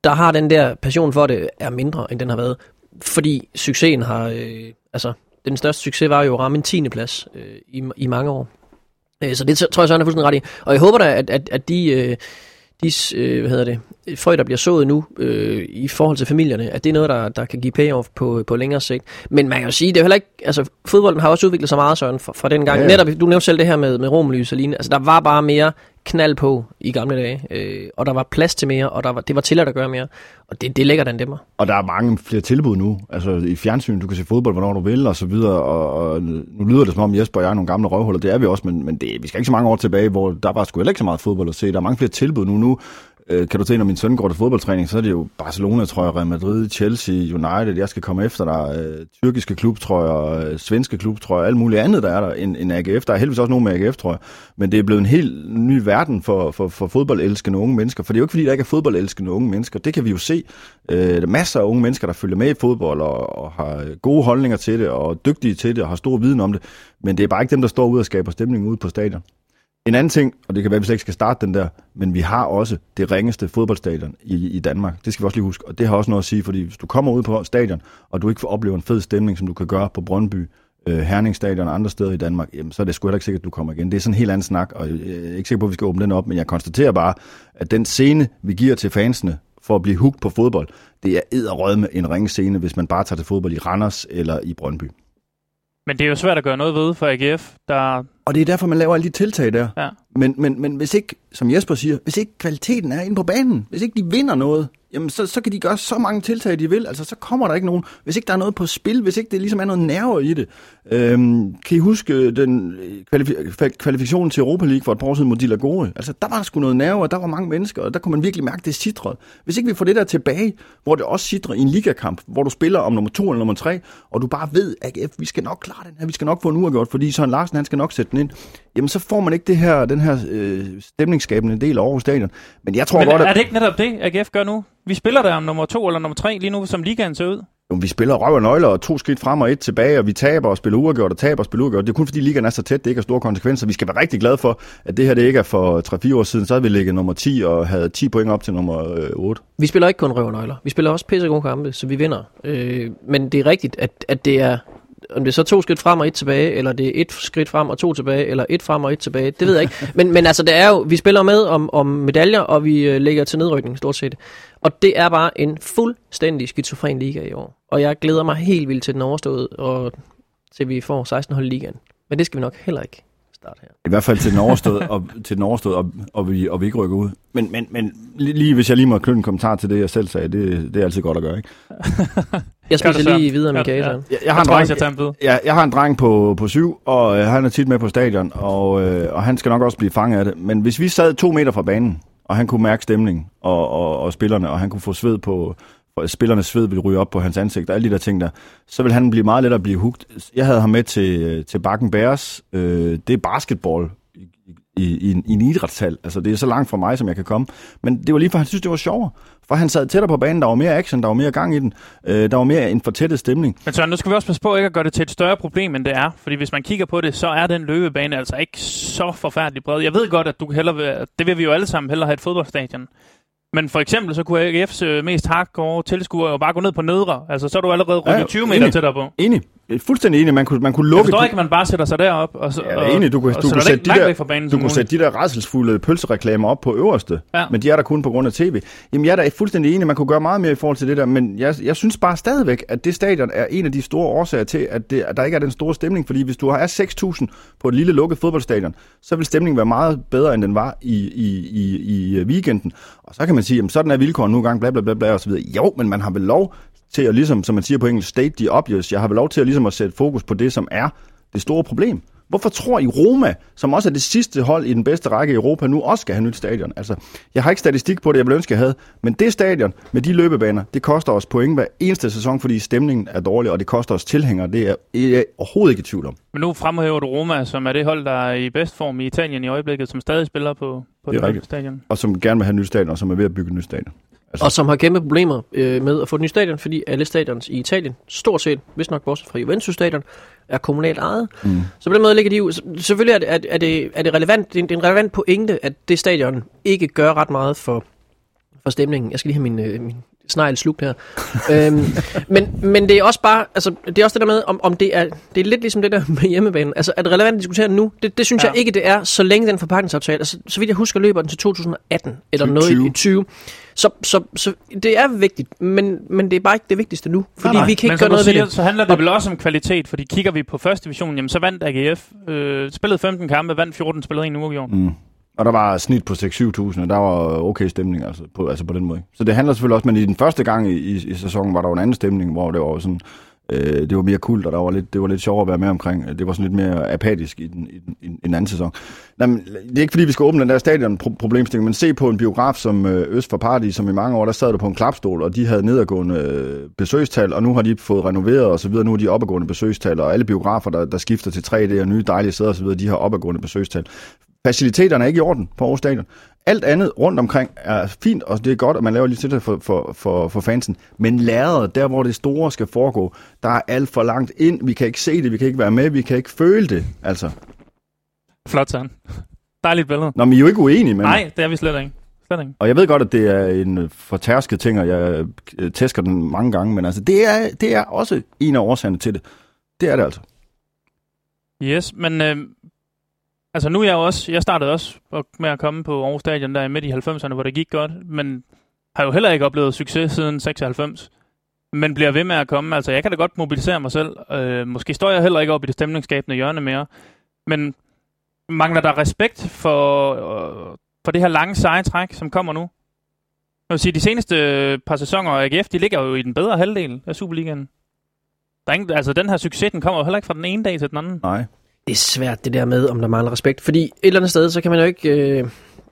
der har den der passion for det, er mindre, end den har været. Fordi succesen har, øh, altså den største succes var jo at ramme en 10. plads øh, i, i mange år. Øh, så det tror jeg, Søren er fuldstændig ret i. Og jeg håber da, at, at, at de, øh, de øh, hvad hedder det, frø, der bliver sået nu øh, i forhold til familierne, at det er noget, der, der kan give payoff på, på længere sigt. Men man kan jo sige, det er heller ikke, altså fodbolden har også udviklet sig meget, Søren, fra, fra den gang. Ja, Ja. Netop, du nævnte selv det her med, med romelys og lignende. Altså der var bare mere knald på i gamle dage, øh, og der var plads til mere, og der var, det var tilladt at gøre mere. Og det, det lægger den dæmmer. Og der er mange flere tilbud nu. Altså i fjernsyn, du kan se fodbold, hvornår du vil, og så videre. Og, og nu lyder det som om Jesper og jeg er nogle gamle røvhuller. Det er vi også, men, men det, vi skal ikke så mange år tilbage, hvor der var sgu heller ikke så meget fodbold at se. Der er mange flere tilbud nu. Nu øh, kan du se, når min søn går til fodboldtræning, så er det jo Barcelona, tror jeg, Real Madrid, Chelsea, United. Jeg skal komme efter dig. Øh, tyrkiske klubtrøjer, øh, svenske klubtrøjer, alt muligt andet, der er der end, end AGF. Der er heldigvis også nogen med AGF, tror jeg. Men det er blevet en helt ny verden for, for, for fodboldelskende unge mennesker. For det er jo ikke, fordi der ikke er fodboldelskende unge mennesker. Det kan vi jo se. Øh, der er masser af unge mennesker, der følger med i fodbold og, og har gode holdninger til det, og er dygtige til det, og har stor viden om det. Men det er bare ikke dem, der står ud og skaber stemning ude på stadion. En anden ting, og det kan være, at vi slet ikke skal starte den der, men vi har også det ringeste fodboldstadion i, i Danmark. Det skal vi også lige huske. Og det har også noget at sige, fordi hvis du kommer ud på stadion, og du ikke får opleve en fed stemning, som du kan gøre på Brøndby, øh, Herningsstadion og andre steder i Danmark, jamen, så er det sgu heller ikke sikkert, at du kommer igen. Det er sådan en helt anden snak, og jeg er ikke sikker på, at vi skal åbne den op, men jeg konstaterer bare, at den scene, vi giver til fansene for at blive hooked på fodbold, det er edderrødme en ringscene, hvis man bare tager til fodbold i Randers eller i Brøndby. Men det er jo svært at gøre noget ved for AGF, der... Og det er derfor, man laver alle de tiltag der. Ja. Men, men, men hvis ikke, som Jesper siger, hvis ikke kvaliteten er inde på banen, hvis ikke de vinder noget, jamen så, så kan de gøre så mange tiltag, de vil. Altså, så kommer der ikke nogen. Hvis ikke der er noget på spil, hvis ikke det ligesom er noget nerve i det. Øhm, kan I huske den kvalifi- kvalifikationen til Europa League for et par år siden mod Dilagore? Altså, der var sgu noget nerve, og der var mange mennesker, og der kunne man virkelig mærke, det sidrede. Hvis ikke vi får det der tilbage, hvor det også sidrer i en ligakamp, hvor du spiller om nummer to eller nummer tre, og du bare ved, at vi skal nok klare den her, vi skal nok få en uafgjort, fordi Søren Larsen, han skal nok sætte den ind. Jamen, så får man ikke det her, den her øh, stemningsskabende del over stadion. Men jeg tror Men godt, er at det ikke netop det, AGF gør nu? Vi spiller der om nummer to eller nummer tre lige nu, som ligaen ser ud. jo, vi spiller røv og nøgler, og to skridt frem og et tilbage, og vi taber og spiller uafgjort og taber og spiller uafgjort. Det er kun fordi ligaen er så tæt, det ikke har store konsekvenser. Vi skal være rigtig glade for, at det her det ikke er for 3-4 år siden, så havde vi ligget nummer 10 og havde 10 point op til nummer øh, 8. Vi spiller ikke kun røv og nøgler. Vi spiller også pisse gode kampe, så vi vinder. Øh, men det er rigtigt, at, at det er om det er så to skridt frem og et tilbage, eller det er et skridt frem og to tilbage, eller et frem og et tilbage, det ved jeg ikke. Men, men altså, det er jo, vi spiller med om, om medaljer, og vi øh, ligger til nedrykning stort set. Og det er bare en fuldstændig skizofren liga i år. Og jeg glæder mig helt vildt til den overståede, og til vi får 16 hold i ligaen. Men det skal vi nok heller ikke start her. I hvert fald til den overstået, og, til den overstået og, og, vi, og vi ikke rykker ud. Men, men, men lige hvis jeg lige må knytte en kommentar til det, jeg selv sagde, det, det er altid godt at gøre, ikke? Jeg spiser lige videre med Ja, ja. Kajan. Jeg, jeg, har, Jeg en dreng, jeg jeg, jeg har en dreng på, på syv, og øh, han er tit med på stadion, og, øh, og han skal nok også blive fanget af det. Men hvis vi sad to meter fra banen, og han kunne mærke stemningen og, og, og spillerne, og han kunne få sved på, spillernes sved vil ryge op på hans ansigt, og alle de der ting der, så vil han blive meget lettere at blive hugt. Jeg havde ham med til, til Bakken Bears. Øh, det er basketball i, i, i, en, i en idrætshal. Altså, det er så langt fra mig, som jeg kan komme. Men det var lige for, han synes, det var sjovere. For han sad tættere på banen, der var mere action, der var mere gang i den. Øh, der var mere en fortættet stemning. Men Søren, nu skal vi også passe på ikke at gøre det til et større problem, end det er. Fordi hvis man kigger på det, så er den løbebane altså ikke så forfærdelig bred. Jeg ved godt, at du hellere vil, det vil vi jo alle sammen hellere have et fodboldstadion. Men for eksempel, så kunne AGF's øh, mest hardcore tilskuere jo bare gå ned på nedre. Altså, så er du allerede rykket Ja, 20 meter enig. tættere på. Enig. Jeg Fuldstændig enig. Man kunne, man kunne Jeg lukke... forstår ikke, at man bare sætter sig derop og, så, Jeg er enig, du kunne- og du kunne sætte de der- banen Du kunne sætte de der redselsfulde pølsereklamer op på øverste, Ja. ja. men de er der kun på grund af tv. Jamen jeg er da fuldstændig enig, man kunne gøre meget mere i forhold til det der, men jeg, jeg synes bare stadigvæk, at det stadion er en af de store årsager til, at, det, at der ikke er den store stemning, fordi hvis du har 6.000 på et lille lukket fodboldstadion, så vil stemningen være meget bedre, end den var i, i, i, i weekenden. Og så kan man sige, jamen sådan er vilkårene nu gang, bla bla bla bla og så videre. Jo, men man har vel lov til at ligesom, som man siger på engelsk, state the obvious. Jeg har vel lov til at ligesom at sætte fokus på det, som er det store problem. Hvorfor tror I Roma, som også er det sidste hold i den bedste række i Europa, nu også skal have nyt stadion? Altså, jeg har ikke statistik på det, jeg ville ønske, jeg havde. Men det stadion med de løbebaner, det koster os point hver eneste sæson, fordi stemningen er dårlig, og det koster os tilhængere. Det er jeg overhovedet ikke i tvivl om. Men nu fremhæver du Roma, som er det hold, der er i bedst form i Italien i øjeblikket, som stadig spiller på, på Det det, stadion. Og som gerne vil have nyt stadion, og som er ved at bygge nyt stadion. Altså- Og som har kæmpe problemer øh, med at få et nyt stadion, fordi alle stadions i Italien, stort set, hvis nok bortset fra Juventus stadion, er kommunalt ejet. Mm. Så på den måde ligger de jo... Selvfølgelig er det, er, er det, er det relevant, det er en, det er en relevant pointe, at det stadion ikke gør ret meget for, for stemningen. Jeg skal lige have min, øh, min snegl slugt her. øhm, men, men det er også bare, altså, det er også det der med, om, om det er, det er lidt ligesom det der med hjemmebanen. Altså, er det relevant at diskutere nu? Det, det synes Ja. jeg ikke, det er, så længe den forpakningsaftale, altså, så vidt jeg husker, løber den til 2018, eller noget i 20. 20. Så, så, så det er vigtigt, men, men det er bare ikke det vigtigste nu, fordi Nej, nej. vi kan Men ikke som gøre noget siger, ved det. Så handler det vel også om kvalitet, fordi kigger vi på første division, jamen så vandt AGF. Øh, spillede 15 kampe, vandt 14, spillede en uafgjort. Mm. Og der var snit på 6-7.000, og der var okay stemning altså på, altså på den måde. Så det handler selvfølgelig også, men i den første gang i, i, i sæsonen var der jo en anden stemning, hvor det var sådan, øh, det var mere kult, og der var lidt, det var lidt sjovere at være med omkring. Øh, det var sådan lidt mere apatisk i den, i den, i den anden sæson. Nej, men, det er ikke fordi, vi skal åbne den der stadion-problemstilling, men se på en biograf som øh, Øst for Paradis, som i mange år, der sad du på en klapstol, og de havde nedadgående øh, besøgstal, og nu har de fået renoveret og så videre, nu har de opadgående besøgstal, og alle biografer, der, der skifter til 3D og nye dejlige sæder og så videre, de har opadgående besøgstal. Faciliteterne er ikke i orden på Aarhus Stadion. Alt andet rundt omkring er fint, og det er godt, at man laver lidt til det for, for, for, for fansen. Men lærret, der hvor det store skal foregå, der er alt for langt ind. Vi kan ikke se det, vi kan ikke være med, vi kan ikke føle det. Altså, Flot, sådan. Dejligt billede. Nå, men I er jo ikke uenige med mig. Nej, det er vi slet ikke. Slet ikke. Og jeg ved godt, at det er en fortærsket ting, og jeg øh, tæsker den mange gange, men altså, det er, det er også en af årsagerne til det. Det er det altså. Yes, men øh, altså nu er jeg jo også, jeg startede også med at komme på Aarhus Stadion der midt i 90'erne, hvor det gik godt, men har jo heller ikke oplevet succes siden 96, men bliver ved med at komme. Altså jeg kan da godt mobilisere mig selv. Øh, måske står jeg heller ikke op i det stemningsskabende hjørne mere, men mangler der respekt for, øh, for det her lange seje træk, som kommer nu? Jeg vil sige, de seneste par sæsoner af AGF, de ligger jo i den bedre halvdel af Superligaen. Der er ingen, altså den her succes, den kommer jo heller ikke fra den ene dag til den anden. Nej. Det er svært det der med, om der mangler respekt. Fordi et eller andet sted, så kan man jo ikke... Øh,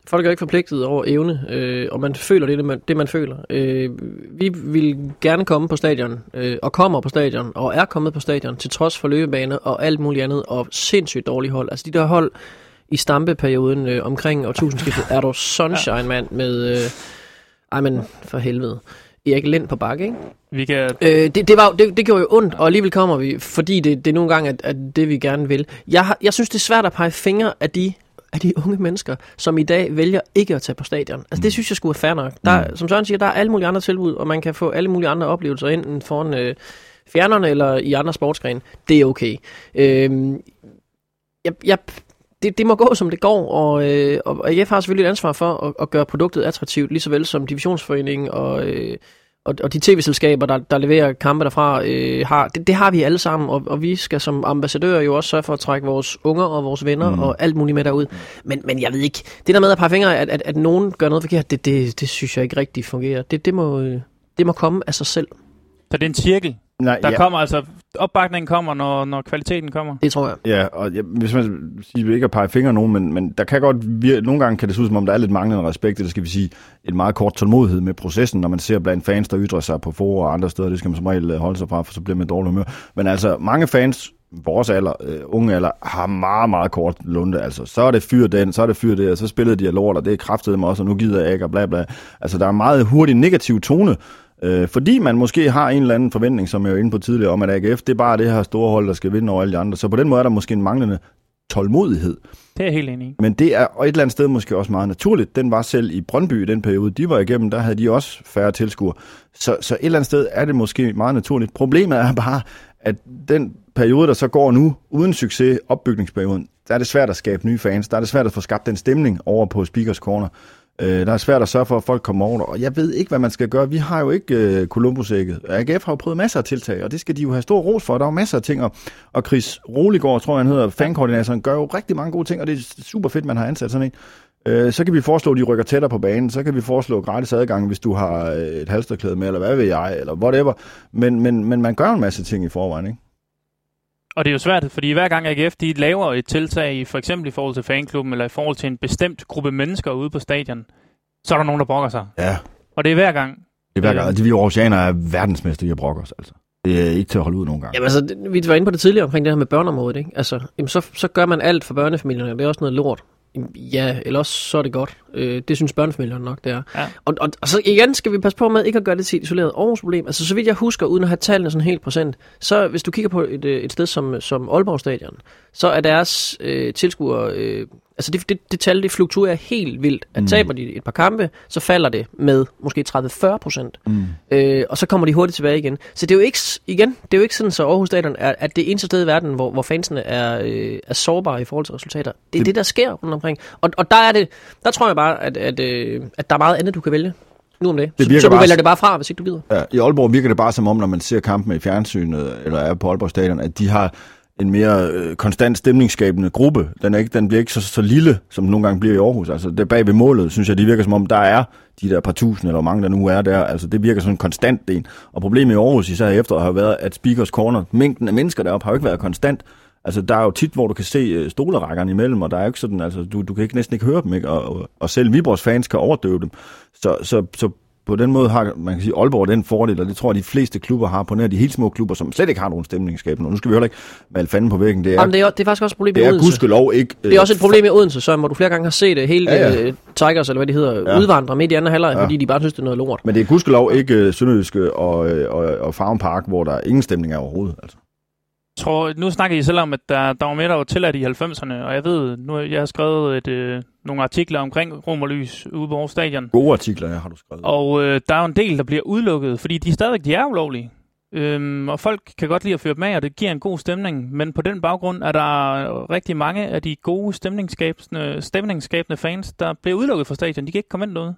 folk er jo ikke forpligtet over evne, øh, og man føler det, det man, det, man føler. Øh, vi vil gerne komme på stadion, øh, og kommer på stadion, og er kommet på stadion, til trods for løbebane og alt muligt andet, og sindssygt dårlige hold. Altså de der hold i stampeperioden øh, omkring årtusindskiftet, er du sunshine, mand, med... Øh, ej, men for helvede. Erik Lind på bakke, ikke? Vi kan Øh, det, det, var, jo- det, det gjorde jo ondt, og alligevel kommer vi, fordi det, det er nogle gange, at, at det vi gerne vil. Jeg, har, jeg synes, det er svært at pege fingre af de, af de unge mennesker, som i dag vælger ikke at tage på stadion. Altså det synes jeg skulle være fair nok. Der, Som Søren siger, der er alle mulige andre tilbud, og man kan få alle mulige andre oplevelser, enten foran øh, fjernerne eller i andre sportsgrene. Det er okay. Øh, jeg, jeg, det, det må gå, som det går, og, øh, og AGF har selvfølgelig et ansvar for at, at gøre produktet attraktivt, lige så vel som divisionsforeningen og, øh, og, og de tv-selskaber, der, der leverer kampe derfra, øh, har, det, det har vi alle sammen, og, og vi skal som ambassadører jo også sørge for at trække vores unger og vores venner mm. og alt muligt med derud. Men, men jeg ved ikke, det der med at pege fingre, at, at, at nogen gør noget forkert, det, det, det synes jeg ikke rigtig fungerer. Det, det, må, øh, det må komme af sig selv. Så det er en cirkel? Nej, Der ja. kommer altså, opbakningen kommer, når, når kvaliteten kommer. Det tror jeg. Ja, og ja, hvis man siger, ikke at pege fingre nogen, men, men der kan godt vir- nogle gange kan det se ud som om, der er lidt manglende respekt, eller skal vi sige, en meget kort tålmodighed med processen, når man ser blandt fans, der ytrer sig på for og andre steder, det skal man som regel øh, holde sig fra, for så bliver man dårlig humør. Men altså, mange fans, vores alder, øh, unge alder, har meget, meget kort lunde. Altså, så er det fyr den, så er det fyr det, og så spillede de af lort, og det er kraftet mig også, og nu gider jeg ikke, og bla bla. Altså, der er meget hurtig negativ tone, Øh, fordi man måske har en eller anden forventning, som jeg var inde på tidligere, om at AGF, det er bare det her store hold, der skal vinde over alle de andre. Så på den måde er der måske en manglende tålmodighed. Det er jeg helt enig i. Men det er og et eller andet sted måske også meget naturligt. Den var selv i Brøndby i den periode, de var igennem, der havde de også færre tilskuere. Så, så et eller andet sted er det måske meget naturligt. Problemet er bare, at den periode, der så går nu, uden succes, opbygningsperioden, der er det svært at skabe nye fans. Der er det svært at få skabt den stemning over på Speakers Corner. Øh, der er svært at sørge for, at folk kommer over. Og jeg ved ikke, hvad man skal gøre. Vi har jo ikke øh, Columbus-ægget. AGF har jo prøvet masser af tiltag, og det skal de jo have stor ros for. Der er jo masser af ting. Og, og Chris Roligård, tror jeg han hedder, fankoordinatoren, gør jo rigtig mange gode ting, og det er super fedt, man har ansat sådan en. Øh, så kan vi foreslå, at de rykker tættere på banen. Så kan vi foreslå gratis adgang, hvis du har øh, et halsterklæde med, eller hvad ved jeg, eller whatever. Men, men, men man gør en masse ting i forvejen, ikke? Og det er jo svært, fordi hver gang AGF de laver et tiltag, i- for eksempel i forhold til fanklubben, eller i forhold til en bestemt gruppe mennesker ude på stadion, så er der nogen, der brokker sig. Ja, Og det er hver gang. det er hver gang. Og de vi Aarhusianer er verdensmester i at brokke os, altså. Det er ikke til at holde ud nogen gange. Jamen altså, vi var inde på det tidligere omkring det her med børneområdet, ikke? Altså, jamen, så, så gør man alt for børnefamilierne, og det er også noget lort. Ja, eller også så er det godt. Øh, det synes børnefamilierne nok, det er. Ja. Og, og, og, så igen skal vi passe på med ikke at gøre det til et isoleret Aarhus problem. Altså, så vidt jeg husker, uden at have tallene sådan helt procent, så hvis du kigger på et, øh, et sted som, som Aalborg Stadion, så er deres øh, tilskuere... Øh, altså, det, det, det tal, det fluktuerer helt vildt. At Mm. taber de et par kampe, så falder det med måske 30-40 procent. Mm. Øh, og så kommer de hurtigt tilbage igen. Så det er jo ikke, igen, det er jo ikke sådan, så Aarhus Stadion er, at det eneste sted i verden, hvor, hvor fansene er, øh, er sårbare i forhold til resultater. Det er Det- det, der sker rundt omkring. Og, og der er det, der tror jeg bare, at, at, øh, at der er meget andet, du kan vælge. Nu om det. Det så, så du vælger det bare fra, hvis ikke du gider. Ja, I Aalborg virker det bare som om, når man ser kampen i fjernsynet, eller er på Aalborg Stadion, at de har en mere øh, konstant stemningsskabende gruppe. Den, er ikke, den bliver ikke så, så lille, som den nogle gange bliver i Aarhus. Altså, det bag ved målet, synes jeg, det virker som om, der er de der par tusind, eller hvor mange der nu er der. Altså, det virker som en konstant del. Og problemet i Aarhus, især efter, har været, at Speakers Corner, mængden af mennesker deroppe, har jo ikke været konstant. Altså, der er jo tit, hvor du kan se øh, stolerækkerne imellem, og der er jo ikke sådan, altså, du, du kan ikke næsten ikke høre dem, ikke? Og, og, og selv Viborgs fans kan overdøve dem. Så, så, så på den måde har, man kan sige, Aalborg den fordel, og det tror jeg, de fleste klubber har på nær de helt små klubber, som slet ikke har nogen stemningsskab. Nu skal vi heller ikke male fanden på væggen. Det er, Jamen, det, er, det er faktisk også et problem det i er Odense. gudskelov ikke... Det er også et problem i Odense, så hvor du flere gange har set det hele Ja, ja, ja. Tigers, eller hvad de hedder, Ja. udvandre midt i anden halvleg, Ja. fordi de bare synes, det er noget lort. Men det er gudskelov ikke uh, Sønderjyske og, øh, og, og Farm Park, hvor der ingen stemning er overhovedet. Altså. Tror, nu snakker I selv om, at der, der var mere, der var tilladt i 90'erne, og jeg ved, nu jeg har skrevet et, øh, nogle artikler omkring Romerlys ude på Aarhus Stadion, Gode artikler, ja, har du skrevet. og øh, der er jo en del, der bliver udelukket, fordi de er stadigvæk de er ulovlige. Øhm, og folk kan godt lide at føre dem af, og det giver en god stemning. Men på den baggrund er der rigtig mange af de gode stemningsskabende, stemningsskabende fans, der bliver udelukket fra stadion. De kan ikke komme ind noget.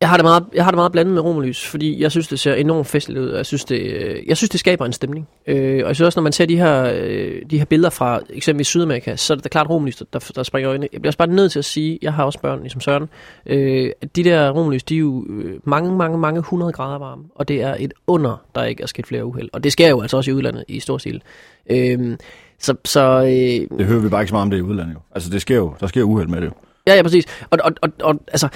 Jeg har det meget, jeg har det meget blandet med Romerlys, fordi jeg synes, det ser enormt festligt ud. og Jeg synes, det, øh, jeg synes, det skaber en stemning. Øh, og jeg synes også, når man ser de her, øh, de her billeder fra eksempelvis Sydamerika, så er det da klart Romerlys, der, der springer øjnene. Jeg bliver også bare nødt til at sige, jeg har også børn, ligesom Søren, øh, at de der Romerlys, de er jo øh, mange, mange, mange hundrede grader varme. Og det er et under, der ikke er sket flere uheld. Og det sker jo altså også i udlandet i stor stil. Øh, så, så øh, Det hører vi bare ikke så meget om det i udlandet jo. Altså, det sker jo. Der sker uheld med det jo. Ja, ja, præcis. Og, og, og, og altså,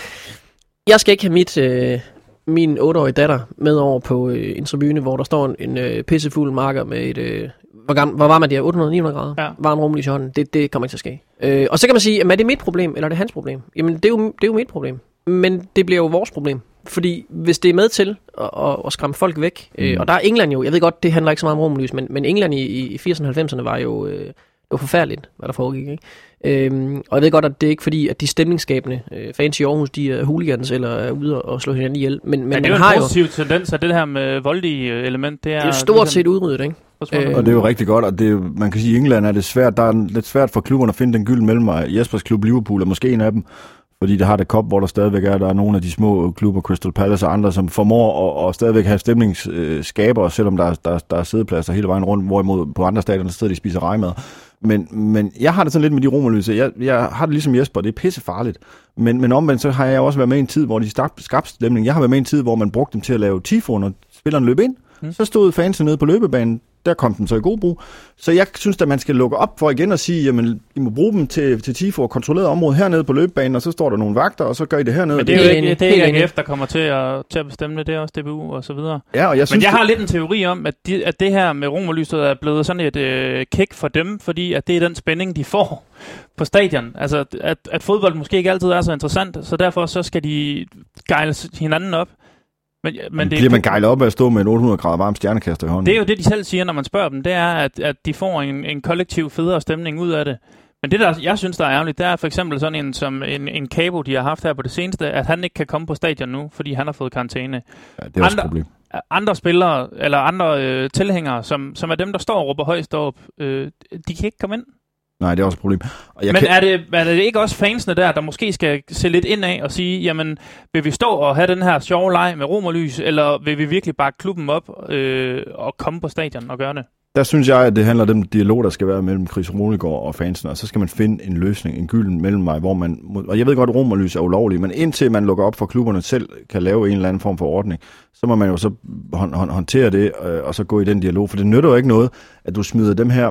jeg skal ikke have mit, øh, min 8-årige datter med over på øh, en tribune, hvor der står en, en øh, pissefuld marker med et... Øh, hvor, gammel, hvor var man der? 800-900 grader? Ja. Var en rummelig i hånden. Det, det kommer ikke til at ske. Øh, og så kan man sige, jamen, er det mit problem, eller er det hans problem? Jamen, det er, jo, det er jo mit problem. Men det bliver jo vores problem. Fordi hvis det er med til at, at, at skræmme folk væk, øh, Mm. og der er England jo, jeg ved godt, det handler ikke så meget om romerlys, men, men England i, i 80'erne og 90'erne var jo, øh, det var forfærdeligt, hvad der foregik. Ikke? Øhm, og jeg ved godt, at det er ikke fordi, at de stemningsskabende øh, fans i Aarhus, de er hooligans eller er ude og slå hinanden ihjel. Men, men, Men, det man er jo har en jo, positiv tendens, at det her med voldelige øh, element, det er... det er stort set udryddet, ikke? Øh, Og det er jo rigtig godt, og det er, man kan sige, at i England er det svært, der er lidt svært for klubberne at finde den gyldne mellemvej. Jespers klub Liverpool er måske en af dem, fordi det har det kop, hvor der stadigvæk er, der er nogle af de små klubber, Crystal Palace og andre, som formår at, at stadigvæk have stemningsskaber, selvom der, der, der er sædepladser hele vejen rundt, hvorimod på andre stadier, der sidder de spiser rejmad. Men, men jeg har det sådan lidt med de romerlyse. Jeg, jeg har det ligesom Jesper, det er pisse farligt. Men, men omvendt, så har jeg også været med i en tid, hvor de skabte stemning. Jeg har været med i en tid, hvor man brugte dem til at lave tifon, og spilleren løb ind. Mm. Så stod fansen nede på løbebanen der kom den så i god brug. Så jeg synes, at man skal lukke op for igen at sige, jamen, I må bruge dem til, til TIFO og kontrolleret område hernede på løbebanen, og så står der nogle vagter, og så gør I det hernede. Men det er jo ikke, det er ikke AGF, der kommer til at, til at bestemme det, det er også DBU og så videre. Ja, og jeg synes, Men jeg har lidt en teori om, at, de, at det her med romerlyset er blevet sådan et øh, kick for dem, fordi at det er den spænding, de får på stadion. Altså, at, at fodbold måske ikke altid er så interessant, så derfor så skal de gejle hinanden op. Men, men det, bliver man gejlet op af at stå med en 800 grader varm stjernekaster i hånden? Det er jo det, de selv siger, når man spørger dem. Det er, at, at de får en, en kollektiv federe stemning ud af det. Men det, der jeg synes, der er ærgerligt, det er for eksempel sådan en som en, en Cabo, de har haft her på det seneste, at han ikke kan komme på stadion nu, fordi han har fået karantæne. Ja, det er også andre, et problem. Andre spillere, eller andre øh, tilhængere, som, som er dem, der står og råber højst op, øh, de kan ikke komme ind. Nej, det er også et problem. Og jeg Men kan... er, det, er det ikke også fansene der, der måske skal se lidt ind af og sige, jamen, vil vi stå og have den her sjove leg med romerlys, eller vil vi virkelig bakke klubben op øh, og komme på stadion og gøre det? Der synes jeg, at det handler om den dialog, der skal være mellem Chris Roligård og fansene, og så skal man finde en løsning, en gylden mellem mig, hvor man, og jeg ved godt, at romerlys er ulovligt, men indtil man lukker op for klubberne selv kan lave en eller anden form for ordning, så må man jo så håndtere det, øh, og så gå i den dialog, for det nytter jo ikke noget, at du smider dem her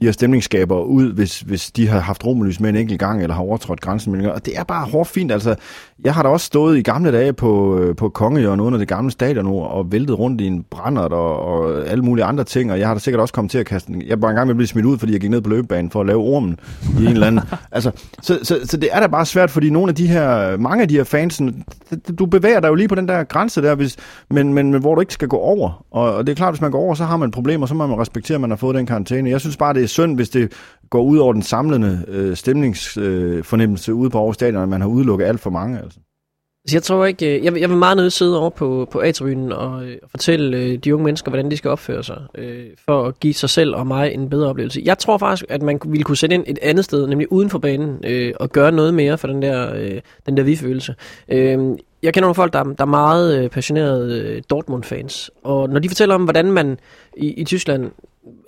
de her stemningsskaber ud, hvis, hvis de har haft romerlys med en enkelt gang, eller har overtrådt grænsen. Og det er bare hårdt fint. Altså, jeg har da også stået i gamle dage på, øh, på Kongejørn under det gamle stadion og væltet rundt i en brændert og, og alle mulige andre ting, og jeg har da sikkert også kommet til at kaste Jeg var engang med at blive smidt ud, fordi jeg gik ned på løbebanen for at lave ormen i en eller anden. altså, så, så, så, det er da bare svært, fordi nogle af de her, mange af de her fans, du bevæger dig jo lige på den der grænse der, hvis, men, men, men hvor du ikke skal gå over. Og, og det er klart, hvis man går over, så har man problemer, så må man respektere, at man har fået den karantæne. Jeg synes bare, det er synd, hvis det går ud over den samlende øh, stemningsfornemmelse øh, ude på Aarhus Stadion, at man har udelukket alt for mange. Altså. Så jeg tror ikke, øh, jeg vil, jeg vil meget nødt sidde over på, på A-tribunen og, øh, og fortælle øh, de unge mennesker, hvordan de skal opføre sig, øh, for at give sig selv og mig en bedre oplevelse. Jeg tror faktisk, at man ville kunne sætte ind et andet sted, nemlig uden for banen, øh, og gøre noget mere for den der, øh, den der vi-følelse. Øh, jeg kender nogle folk, der, der er meget øh, passionerede øh, Dortmund-fans, og når de fortæller om, hvordan man i, i Tyskland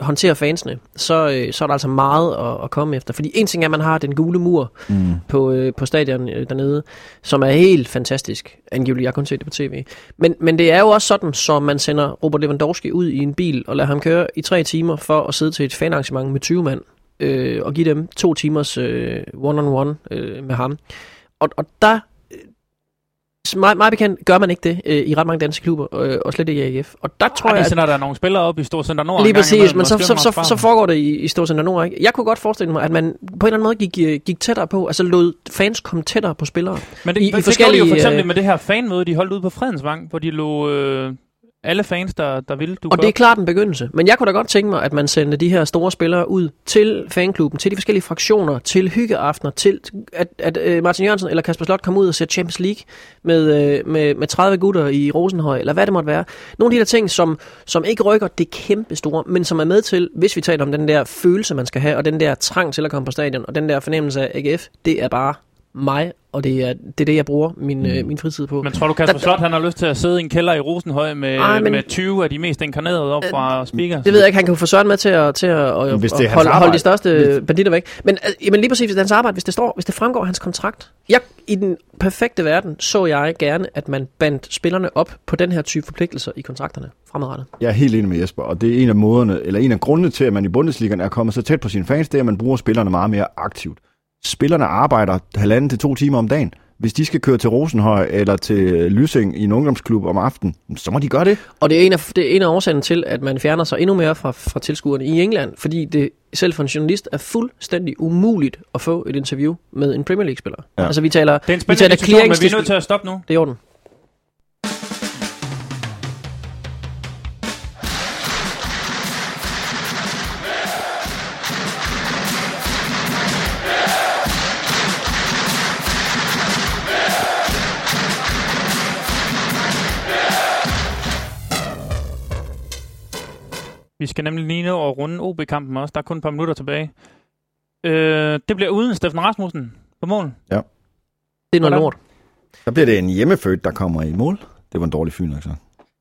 håndtere fansene, så, øh, så er der altså meget at, at komme efter. Fordi en ting er, at man har den gule mur mm. på, øh, på stadion øh, dernede, som er helt fantastisk. Angiveligt, jeg har kun set det på tv. Men, men det er jo også sådan, så man sender Robert Lewandowski ud i en bil og lader ham køre i tre timer for at sidde til et fanarrangement med 20 mand øh, og give dem to timers øh, one-on-one øh, med ham. Og, og der meget, meget bekendt gør man ikke det øh, i ret mange danske klubber, øh, og slet ikke i AGF. Og der tror Ej, jeg, sender der nogle spillere op i Storcenter Nord. Lige præcis, men så, så, så, så, foregår det i, i Storcenter Nord. Ikke? Jeg kunne godt forestille mig, at man på en eller anden måde gik, øh, gik tættere på, altså lod fans komme tættere på spillere. Men det, I, i det gjorde de jo for eksempel øh, med det her fanmøde, de holdt ude på Fredensvang, hvor de lå... Øh alle fans, der, der vil. Du og det er klart en begyndelse. Men jeg kunne da godt tænke mig, at man sendte de her store spillere ud til fanklubben, til de forskellige fraktioner, til hyggeaftener, til at, at uh, Martin Jørgensen eller Kasper Slot kom ud og ser Champions League med, uh, med, med 30 gutter i Rosenhøj, eller hvad det måtte være. Nogle af de der ting, som, som ikke rykker det kæmpe store, men som er med til, hvis vi taler om den der følelse, man skal have, og den der trang til at komme på stadion, og den der fornemmelse af AGF, det er bare mig, og det er det, er det jeg bruger min, øh, mm. øh, min fritid på. Men tror du, Kasper Slot han har lyst til at sidde i en kælder i Rosenhøj med, Ej, men, med 20 af de mest inkarnerede op fra øh, speakers? Det ved jeg ikke, han kan jo få Søren med til at, til at, at, hvis det at holde, holde de største hvis... banditter væk. Men, øh, men lige præcis, hvis det er hans arbejde, hvis det, står, hvis det fremgår hans kontrakt. Jeg, I den perfekte verden så jeg gerne, at man bandt spillerne op på den her type forpligtelser i kontrakterne fremadrettet. Jeg er helt enig med Jesper, og det er en af måderne, eller en af grundene til, at man i Bundesligaen er kommet så tæt på sine fans, det er, at man bruger spillerne meget mere aktivt spillerne arbejder halvanden til to timer om dagen. Hvis de skal køre til Rosenhøj eller til Lysing i en ungdomsklub om aftenen, så må de gøre det. Og det er en af, det er en af årsagerne til, at man fjerner sig endnu mere fra, fra tilskuerne i England, fordi det selv for en journalist er fuldstændig umuligt at få et interview med en Premier League-spiller. Ja. Altså vi taler, det er en vi taler men vi er nødt til at stoppe nu. Det er orden. Vi skal nemlig lige nå og runde OB-kampen også. Der er kun et par minutter tilbage. Øh, det bliver uden Steffen Rasmussen på mål. Ja. Det er noget lort. Så bliver det en hjemmefødt, der kommer i mål. Det var en dårlig fyn, altså.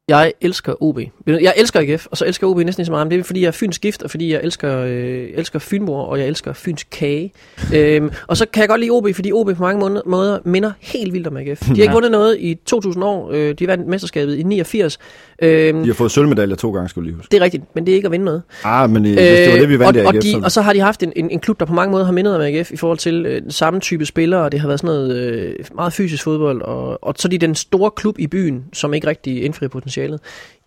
Jeg elsker OB. Jeg elsker AGF, og så elsker OB næsten lige så meget. Men det er fordi, jeg er Fyns gift, og fordi jeg elsker, øh, elsker Fynmor, og jeg elsker Fyns kage. øhm, og så kan jeg godt lide OB, fordi OB på mange måder minder helt vildt om AGF. De har ikke vundet noget i 2000 år. Øh, de vandt mesterskabet i 89. Øhm, De har fået sølvmedaljer to gange, skulle lige huske. det er rigtigt, men det er ikke at vinde noget. Ah, men øh, hvis det var det, vi vandt og, i og, AGF, de, så... og så har de haft en, en, en klub, der på mange måder har mindet om AGF i forhold til øh, den samme type spillere, og det har været sådan noget øh, meget fysisk fodbold, og, og så er de den store klub i byen, som ikke rigtig indfrier potentialet.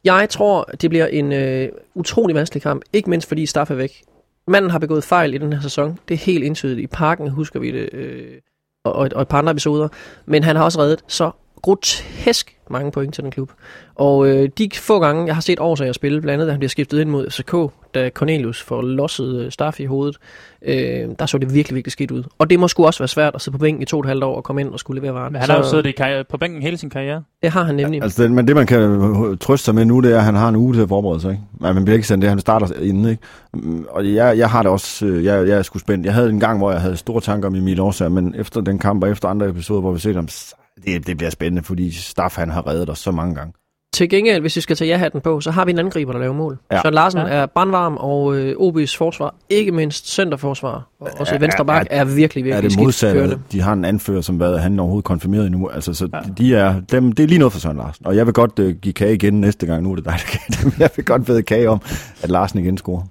Jeg tror, det bliver en øh, utrolig vanskelig kamp, ikke mindst fordi Staff er væk. Manden har begået fejl i den her sæson, det er helt entydigt. I parken husker vi det, øh, og, og, et, og et par andre episoder, men han har også reddet så grotesk mange point til den klub. Og øh, de få gange, jeg har set årsager spille, blandt andet da han bliver skiftet ind mod FCK, da Cornelius får losset øh, Staff i hovedet, øh, der så det virkelig, virkelig skidt ud. Og det må sgu også være svært at sidde på bænken i to og et halvt år og komme ind og skulle levere varen. Men han har jo siddet i karriere, på bænken hele sin karriere. Det har han nemlig. Altså, det, men det, man kan trøste sig med nu, det er, at han har en uge til at forberede sig. Ikke? Men man bliver ikke sendt det, han starter inden. Ikke? Mm, Og jeg, jeg har det også, øh, jeg, jeg er sgu spændt. Jeg havde en gang, hvor jeg havde store tanker om Emil Årsager, men efter den kamp og efter andre episoder, hvor vi set ham, s- det, det bliver spændende, fordi Staff han har reddet os så mange gange. Til gengæld, hvis vi skal tage ja-hatten på, så har vi en angriber, der laver mål. Ja. Ja. Søren Larsen Ja. ja. er brandvarm, og øh, OB's forsvar, ikke mindst centerforsvar, og også Er- venstre bak, er, virkelig, virkelig er det modsatte? kørende. De har en anfører, som hvad, han er overhovedet konfirmeret endnu. Altså, så Ja. ja. de er, dem, det er lige noget for Søren Larsen. Og jeg vil godt uh, give kage igen næste gang. Nu er det dig, der kan. Jeg vil godt ved kage om, at Larsen igen scorer.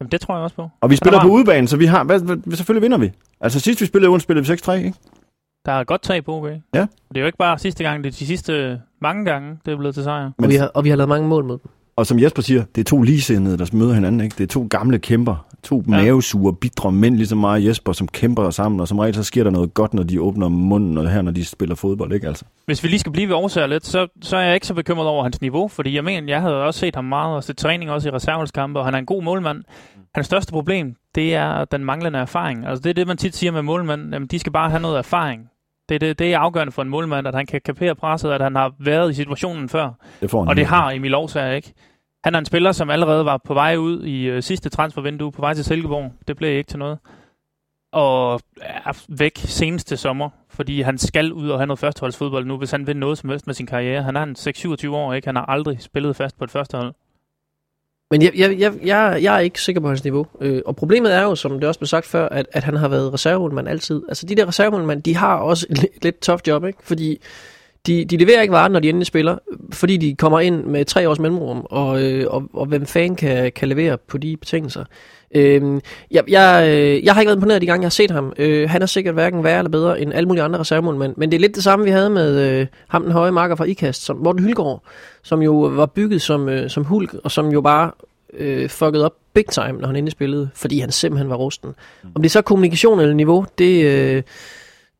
Jamen, det tror jeg også på. Og vi spiller på udebane, så vi har, hvad, hvad, selvfølgelig vinder vi. Altså sidst vi spillede uden, spillede vi 6-3, ikke? Der er godt tag på OB. Ja. Og det er jo ikke bare sidste gang, det er de sidste mange gange, det er blevet til sejr. Og Men- vi, har, og vi har lavet mange mål mod dem. Og som Jesper siger, det er to ligesindede, der møder hinanden. Ikke? Det er to gamle kæmper. To Ja. mavesure, bitre mænd, ligesom mig og Jesper, som kæmper sammen. Og som regel, så sker der noget godt, når de åbner munden, og her, når de spiller fodbold. Ikke? Altså. Hvis vi lige skal blive ved Aarhus lidt, så, så er jeg ikke så bekymret over hans niveau, fordi jeg mener, jeg havde også set ham meget, og set træning også i reservelskampe, og han er en god målmand. Hans største problem, det er den manglende erfaring. Altså det er det, man tit siger med målmænd, jamen de skal bare have noget erfaring. Det, er det, det er afgørende for en målmand, at han kan kapere presset, at han har været i situationen før. Det får han Og det har Emil Aarhus ikke. Han er en spiller, som allerede var på vej ud i øh, sidste transfervindue, på vej til Silkeborg. Det blev ikke til noget. Og er væk seneste sommer, fordi han skal ud og have noget førsteholdsfodbold nu, hvis han vil noget som helst med sin karriere. Han er en 6-27 år, ikke? Han har aldrig spillet fast på et førstehold. Men jeg, jeg, jeg, jeg, jeg er ikke sikker på hans niveau. Øh, og problemet er jo, som det også blev sagt før, at, at han har været reservemålmand altid. Altså de der reservemålmand, de har også et lidt, lidt tough job, ikke? Fordi de, de leverer ikke varen, når de endelig spiller, fordi de kommer ind med tre års mellemrum, og, øh, og, og hvem fanden kan, kan levere på de betingelser. Øh, jeg, jeg, øh, jeg har ikke været imponeret de gange, jeg har set ham. Øh, han er sikkert hverken værre eller bedre end alle mulige andre reservemålmænd, men det er lidt det samme, vi havde med øh, ham, den høje marker fra IKAST, som Morten Hylgaard, som jo var bygget som, øh, som hulk, og som jo bare øh, fucket op big time, når han endelig spillede, fordi han simpelthen var rusten. Om det er så kommunikation eller niveau, det, øh,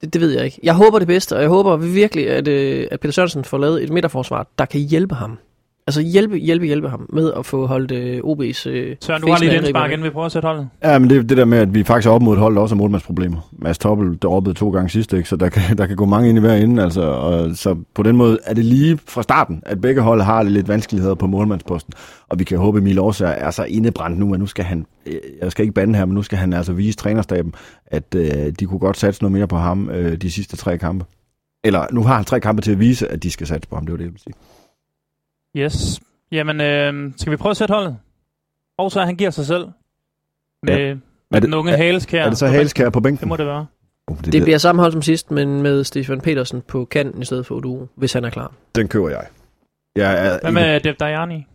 det, det ved jeg ikke. Jeg håber det bedste, og jeg håber virkelig, at, øh, at Peter Sørensen får lavet et midterforsvar, der kan hjælpe ham. Altså hjælpe, hjælpe, hjælpe ham med at få holdt øh, OB's øh, Søren, du har lige indspark, angriberne. inden vi prøver at sætte holdet. Ja, men det er det der med, at vi faktisk er op mod et hold, der også har målmandsproblemer. Mads Toppel droppede to gange sidst, ikke? så der kan, der kan gå mange ind i hver ende. Altså, og, så på den måde er det lige fra starten, at begge hold har lidt vanskeligheder på målmandsposten. Og vi kan håbe, at Emil Aarhus er så indebrændt nu, at nu skal han, øh, jeg skal ikke bande her, men nu skal han altså vise trænerstaben, at øh, de kunne godt satse noget mere på ham øh, de sidste tre kampe. Eller nu har han tre kampe til at vise, at de skal satse på ham, det var det, jeg vil sige. Yes. Jamen, øh, skal vi prøve at sætte holdet? Og så han giver sig selv. Med, ja. med Er det- den unge er- haleskær. Er det så på bænken. halskær på bænken? Det må det være. Uh, Det bliver samme hold som sidst, men med Stefan Petersen på kanten i stedet for Odu, hvis han er klar. Den køber jeg. Jeg er Hvad med Dev Dajani?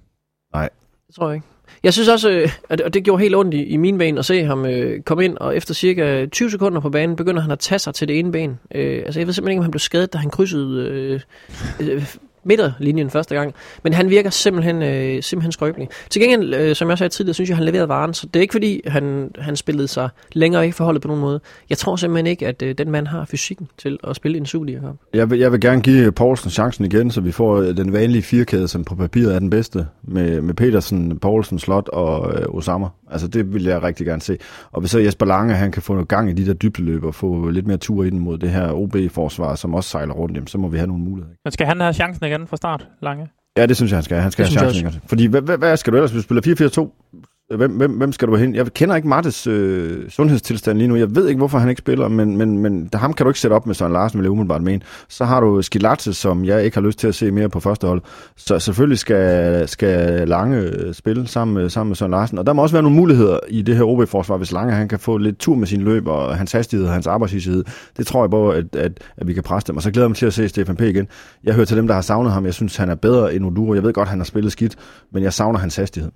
Det tror jeg ikke. Jeg synes også, øh, at og det gjorde helt ondt i, i min ben at se ham øh, komme ind, og efter cirka 20 sekunder på banen, begynder han at tage sig til det ene ben. Øh, altså jeg ved simpelthen ikke, om han blev skadet, da han krydsede øh, øh, midterlinjen første gang. Men han virker simpelthen, øh, simpelthen skrøbelig. Til gengæld, øh, som jeg også sagde tidligere, synes jeg, han leverede varen. Så det er ikke fordi, han, han spillede sig længere i forholdet på nogen måde. Jeg tror simpelthen ikke, at øh, den mand har fysikken til at spille en Superliga-kamp. Jeg vil, jeg vil gerne give Poulsen chancen igen, så vi får øh, den vanlige firkæde, som på papiret er den bedste, med, med Petersen, Poulsen, Slot og øh, Osama. Altså det vil jeg rigtig gerne se. Og hvis så Jesper Lange, han kan få noget gang i de der dybdeløb og få lidt mere tur i den mod det her OB-forsvar, som også sejler rundt, jamen, så må vi have nogle muligheder. Men skal han have chancen igen fra start, Lange? Ja, det synes jeg, han skal. Han skal Det have chancen. Fordi hvad, hvad, hvad skal du ellers, hvis du spiller 4-4-2, Hvem, hvem, hvem skal du hen? Jeg kender ikke Mattes øh, sundhedstilstand lige nu. Jeg ved ikke, hvorfor han ikke spiller, men, men, men ham kan du ikke sætte op med Søren Larsen, vil jeg umiddelbart mene. Så har du Skilatse, som jeg ikke har lyst til at se mere på første hold. Så selvfølgelig skal, skal Lange øh, spille sammen sammen med Søren Larsen. Og der må også være nogle muligheder i det her OB-forsvar, hvis Lange han kan få lidt tur med sin løb og hans hastighed og hans arbejdshidsighed. Det tror jeg på, at, at, at vi kan presse dem. Og så glæder jeg mig til at se Stefan P. igen. Jeg hører til dem, der har savnet ham. Jeg synes, han er bedre end Oduro. Jeg ved godt, han har spillet skidt, men jeg savner hans hastighed.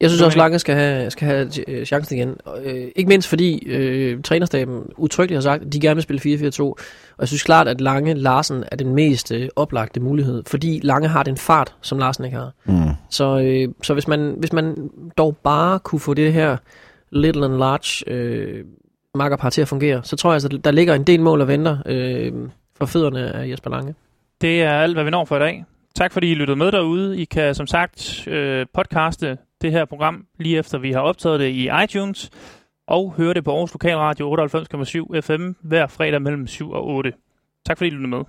Jeg synes også, Lange skal have, skal have øh, chancen igen. Øh, ikke mindst fordi øh, trænerstaben udtrykkeligt har sagt, at de gerne vil spille 4-4-2. Og jeg synes klart, at Lange Larsen er den mest øh, oplagte mulighed, fordi Lange har den fart, som Larsen ikke har. Mm. Så, øh, så hvis, man, hvis man dog bare kunne få det her little and large øh, makkerpar til at fungere, så tror jeg, at der ligger en del mål og venter øh, for fødderne af Jesper Lange. Det er alt, hvad vi når for i dag. Tak fordi I lyttede med derude. I kan som sagt øh, podcaste det her program lige efter vi har optaget det i iTunes og høre det på Aarhus Lokalradio 98,7 FM hver fredag mellem 7 og 8. Tak fordi I lyttede med.